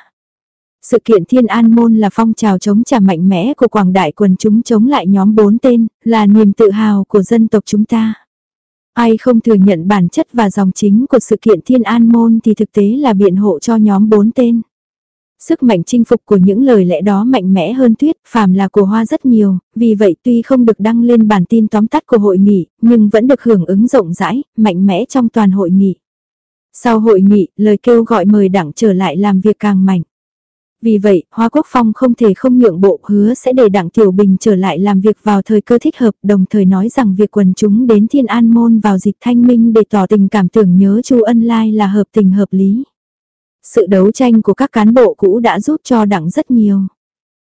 Sự kiện Thiên An Môn là phong trào chống trả mạnh mẽ của quảng đại quần chúng chống lại nhóm bốn tên, là niềm tự hào của dân tộc chúng ta. Ai không thừa nhận bản chất và dòng chính của sự kiện Thiên An Môn thì thực tế là biện hộ cho nhóm bốn tên. Sức mạnh chinh phục của những lời lẽ đó mạnh mẽ hơn tuyết, phàm là của hoa rất nhiều, vì vậy tuy không được đăng lên bản tin tóm tắt của hội nghị, nhưng vẫn được hưởng ứng rộng rãi, mạnh mẽ trong toàn hội nghị. Sau hội nghị, lời kêu gọi mời đảng trở lại làm việc càng mạnh. Vì vậy, Hoa Quốc Phong không thể không nhượng bộ hứa sẽ để Đặng Tiểu Bình trở lại làm việc vào thời cơ thích hợp, đồng thời nói rằng việc quần chúng đến Thiên An Môn vào dịp thanh minh để tỏ tình cảm tưởng nhớ Chu Ân Lai là hợp tình hợp lý. Sự đấu tranh của các cán bộ cũ đã giúp cho Đặng rất nhiều.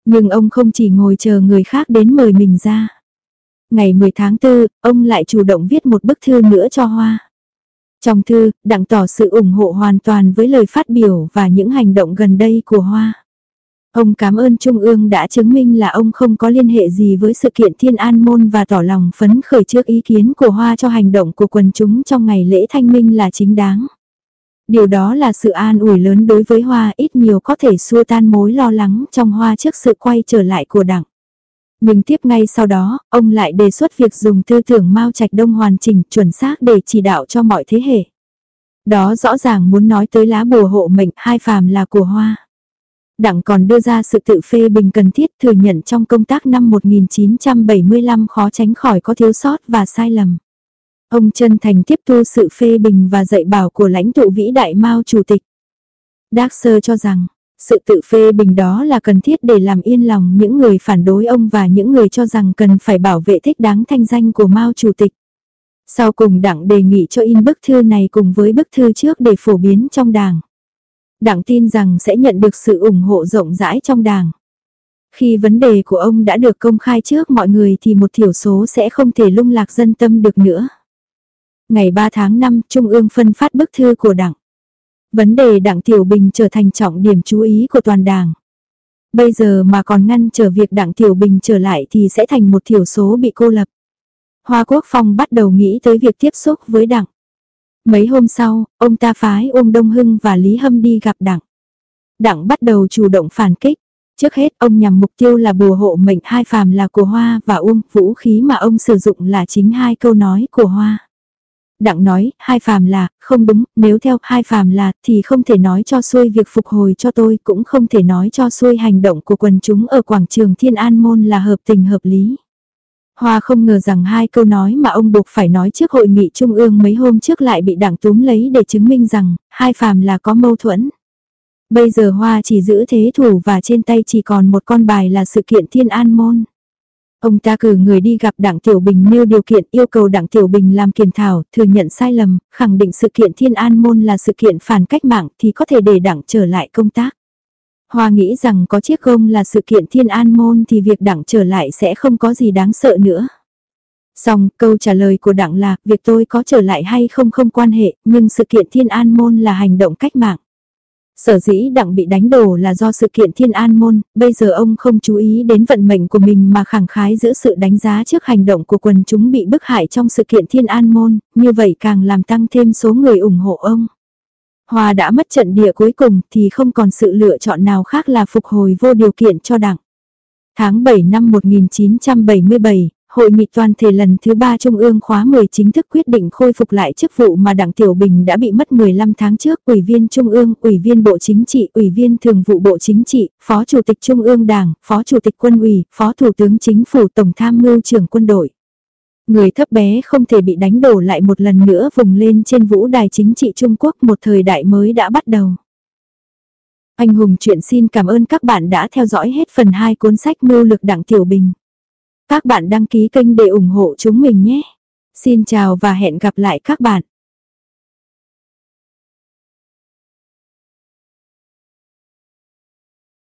Nhưng ông không chỉ ngồi chờ người khác đến mời mình ra. Ngày 10 tháng 4, ông lại chủ động viết một bức thư nữa cho Hoa. Trong thư, đặng tỏ sự ủng hộ hoàn toàn với lời phát biểu và những hành động gần đây của Hoa. Ông cảm ơn Trung ương đã chứng minh là ông không có liên hệ gì với sự kiện Thiên An Môn và tỏ lòng phấn khởi trước ý kiến của Hoa cho hành động của quần chúng trong ngày lễ thanh minh là chính đáng. Điều đó là sự an ủi lớn đối với Hoa ít nhiều có thể xua tan mối lo lắng trong Hoa trước sự quay trở lại của đảng. Nhưng tiếp ngay sau đó, ông lại đề xuất việc dùng tư tưởng Mao Trạch Đông hoàn chỉnh chuẩn xác để chỉ đạo cho mọi thế hệ. Đó rõ ràng muốn nói tới lá bùa hộ mệnh hai phàm là của Hoa. Đảng còn đưa ra sự tự phê bình cần thiết thừa nhận trong công tác năm 1975 khó tránh khỏi có thiếu sót và sai lầm. Ông chân thành tiếp thu sự phê bình và dạy bảo của lãnh tụ vĩ đại Mao Chủ tịch. Đắc Sơ cho rằng, sự tự phê bình đó là cần thiết để làm yên lòng những người phản đối ông và những người cho rằng cần phải bảo vệ thích đáng thanh danh của Mao Chủ tịch. Sau cùng đảng đề nghị cho in bức thư này cùng với bức thư trước để phổ biến trong đảng. Đảng tin rằng sẽ nhận được sự ủng hộ rộng rãi trong đảng. Khi vấn đề của ông đã được công khai trước mọi người thì một thiểu số sẽ không thể lung lạc dân tâm được nữa. Ngày 3 tháng 5, Trung ương phân phát bức thư của đảng. Vấn đề Đặng Tiểu Bình trở thành trọng điểm chú ý của toàn đảng. Bây giờ mà còn ngăn trở việc Đặng Tiểu Bình trở lại thì sẽ thành một thiểu số bị cô lập. Hoa Quốc Phong bắt đầu nghĩ tới việc tiếp xúc với Đặng. Mấy hôm sau, ông ta phái ôm Đông Hưng và Lý Hâm đi gặp Đặng. Đặng bắt đầu chủ động phản kích. Trước hết ông nhằm mục tiêu là bùa hộ mệnh hai phàm là của Hoa và Uông, vũ khí mà ông sử dụng là chính hai câu nói của Hoa. Đặng nói, hai phàm là, không đúng, nếu theo hai phàm là, thì không thể nói cho xuôi việc phục hồi cho tôi, cũng không thể nói cho xuôi hành động của quần chúng ở quảng trường Thiên An Môn là hợp tình hợp lý. Hoa không ngờ rằng hai câu nói mà ông buộc phải nói trước hội nghị trung ương mấy hôm trước lại bị đảng túm lấy để chứng minh rằng, hai phàm là có mâu thuẫn. Bây giờ Hoa chỉ giữ thế thủ và trên tay chỉ còn một con bài là sự kiện Thiên An Môn. Ông ta cử người đi gặp Đặng Tiểu Bình nêu điều kiện yêu cầu Đặng Tiểu Bình làm kiểm thảo, thừa nhận sai lầm, khẳng định sự kiện Thiên An Môn là sự kiện phản cách mạng thì có thể để Đặng trở lại công tác. Hoa nghĩ rằng có chiếc gông là sự kiện Thiên An Môn thì việc Đặng trở lại sẽ không có gì đáng sợ nữa. Xong, câu trả lời của Đặng là, việc tôi có trở lại hay không không quan hệ, nhưng sự kiện Thiên An Môn là hành động cách mạng. Sở dĩ đặng bị đánh đổ là do sự kiện thiên an môn, bây giờ ông không chú ý đến vận mệnh của mình mà khẳng khái giữ sự đánh giá trước hành động của quần chúng bị bức hại trong sự kiện thiên an môn, như vậy càng làm tăng thêm số người ủng hộ ông. Hòa đã mất trận địa cuối cùng thì không còn sự lựa chọn nào khác là phục hồi vô điều kiện cho đảng. Tháng 7 năm 1977, Hội nghị toàn thể lần thứ 3 Trung ương khóa 10 chính thức quyết định khôi phục lại chức vụ mà Đặng Tiểu Bình đã bị mất 15 tháng trước, Ủy viên Trung ương, Ủy viên Bộ Chính trị, Ủy viên Thường vụ Bộ Chính trị, Phó Chủ tịch Trung ương Đảng, Phó Chủ tịch Quân ủy, Phó Thủ tướng Chính phủ Tổng tham mưu trưởng quân đội. Người thấp bé không thể bị đánh đổ lại một lần nữa vùng lên trên vũ đài chính trị Trung Quốc một thời đại mới đã bắt đầu. Anh Hùng chuyện xin cảm ơn các bạn đã theo dõi hết phần 2 cuốn sách Mưu lực Đặng Tiểu Bình. Các bạn đăng ký kênh để ủng hộ chúng mình nhé. Xin chào và hẹn gặp lại các bạn.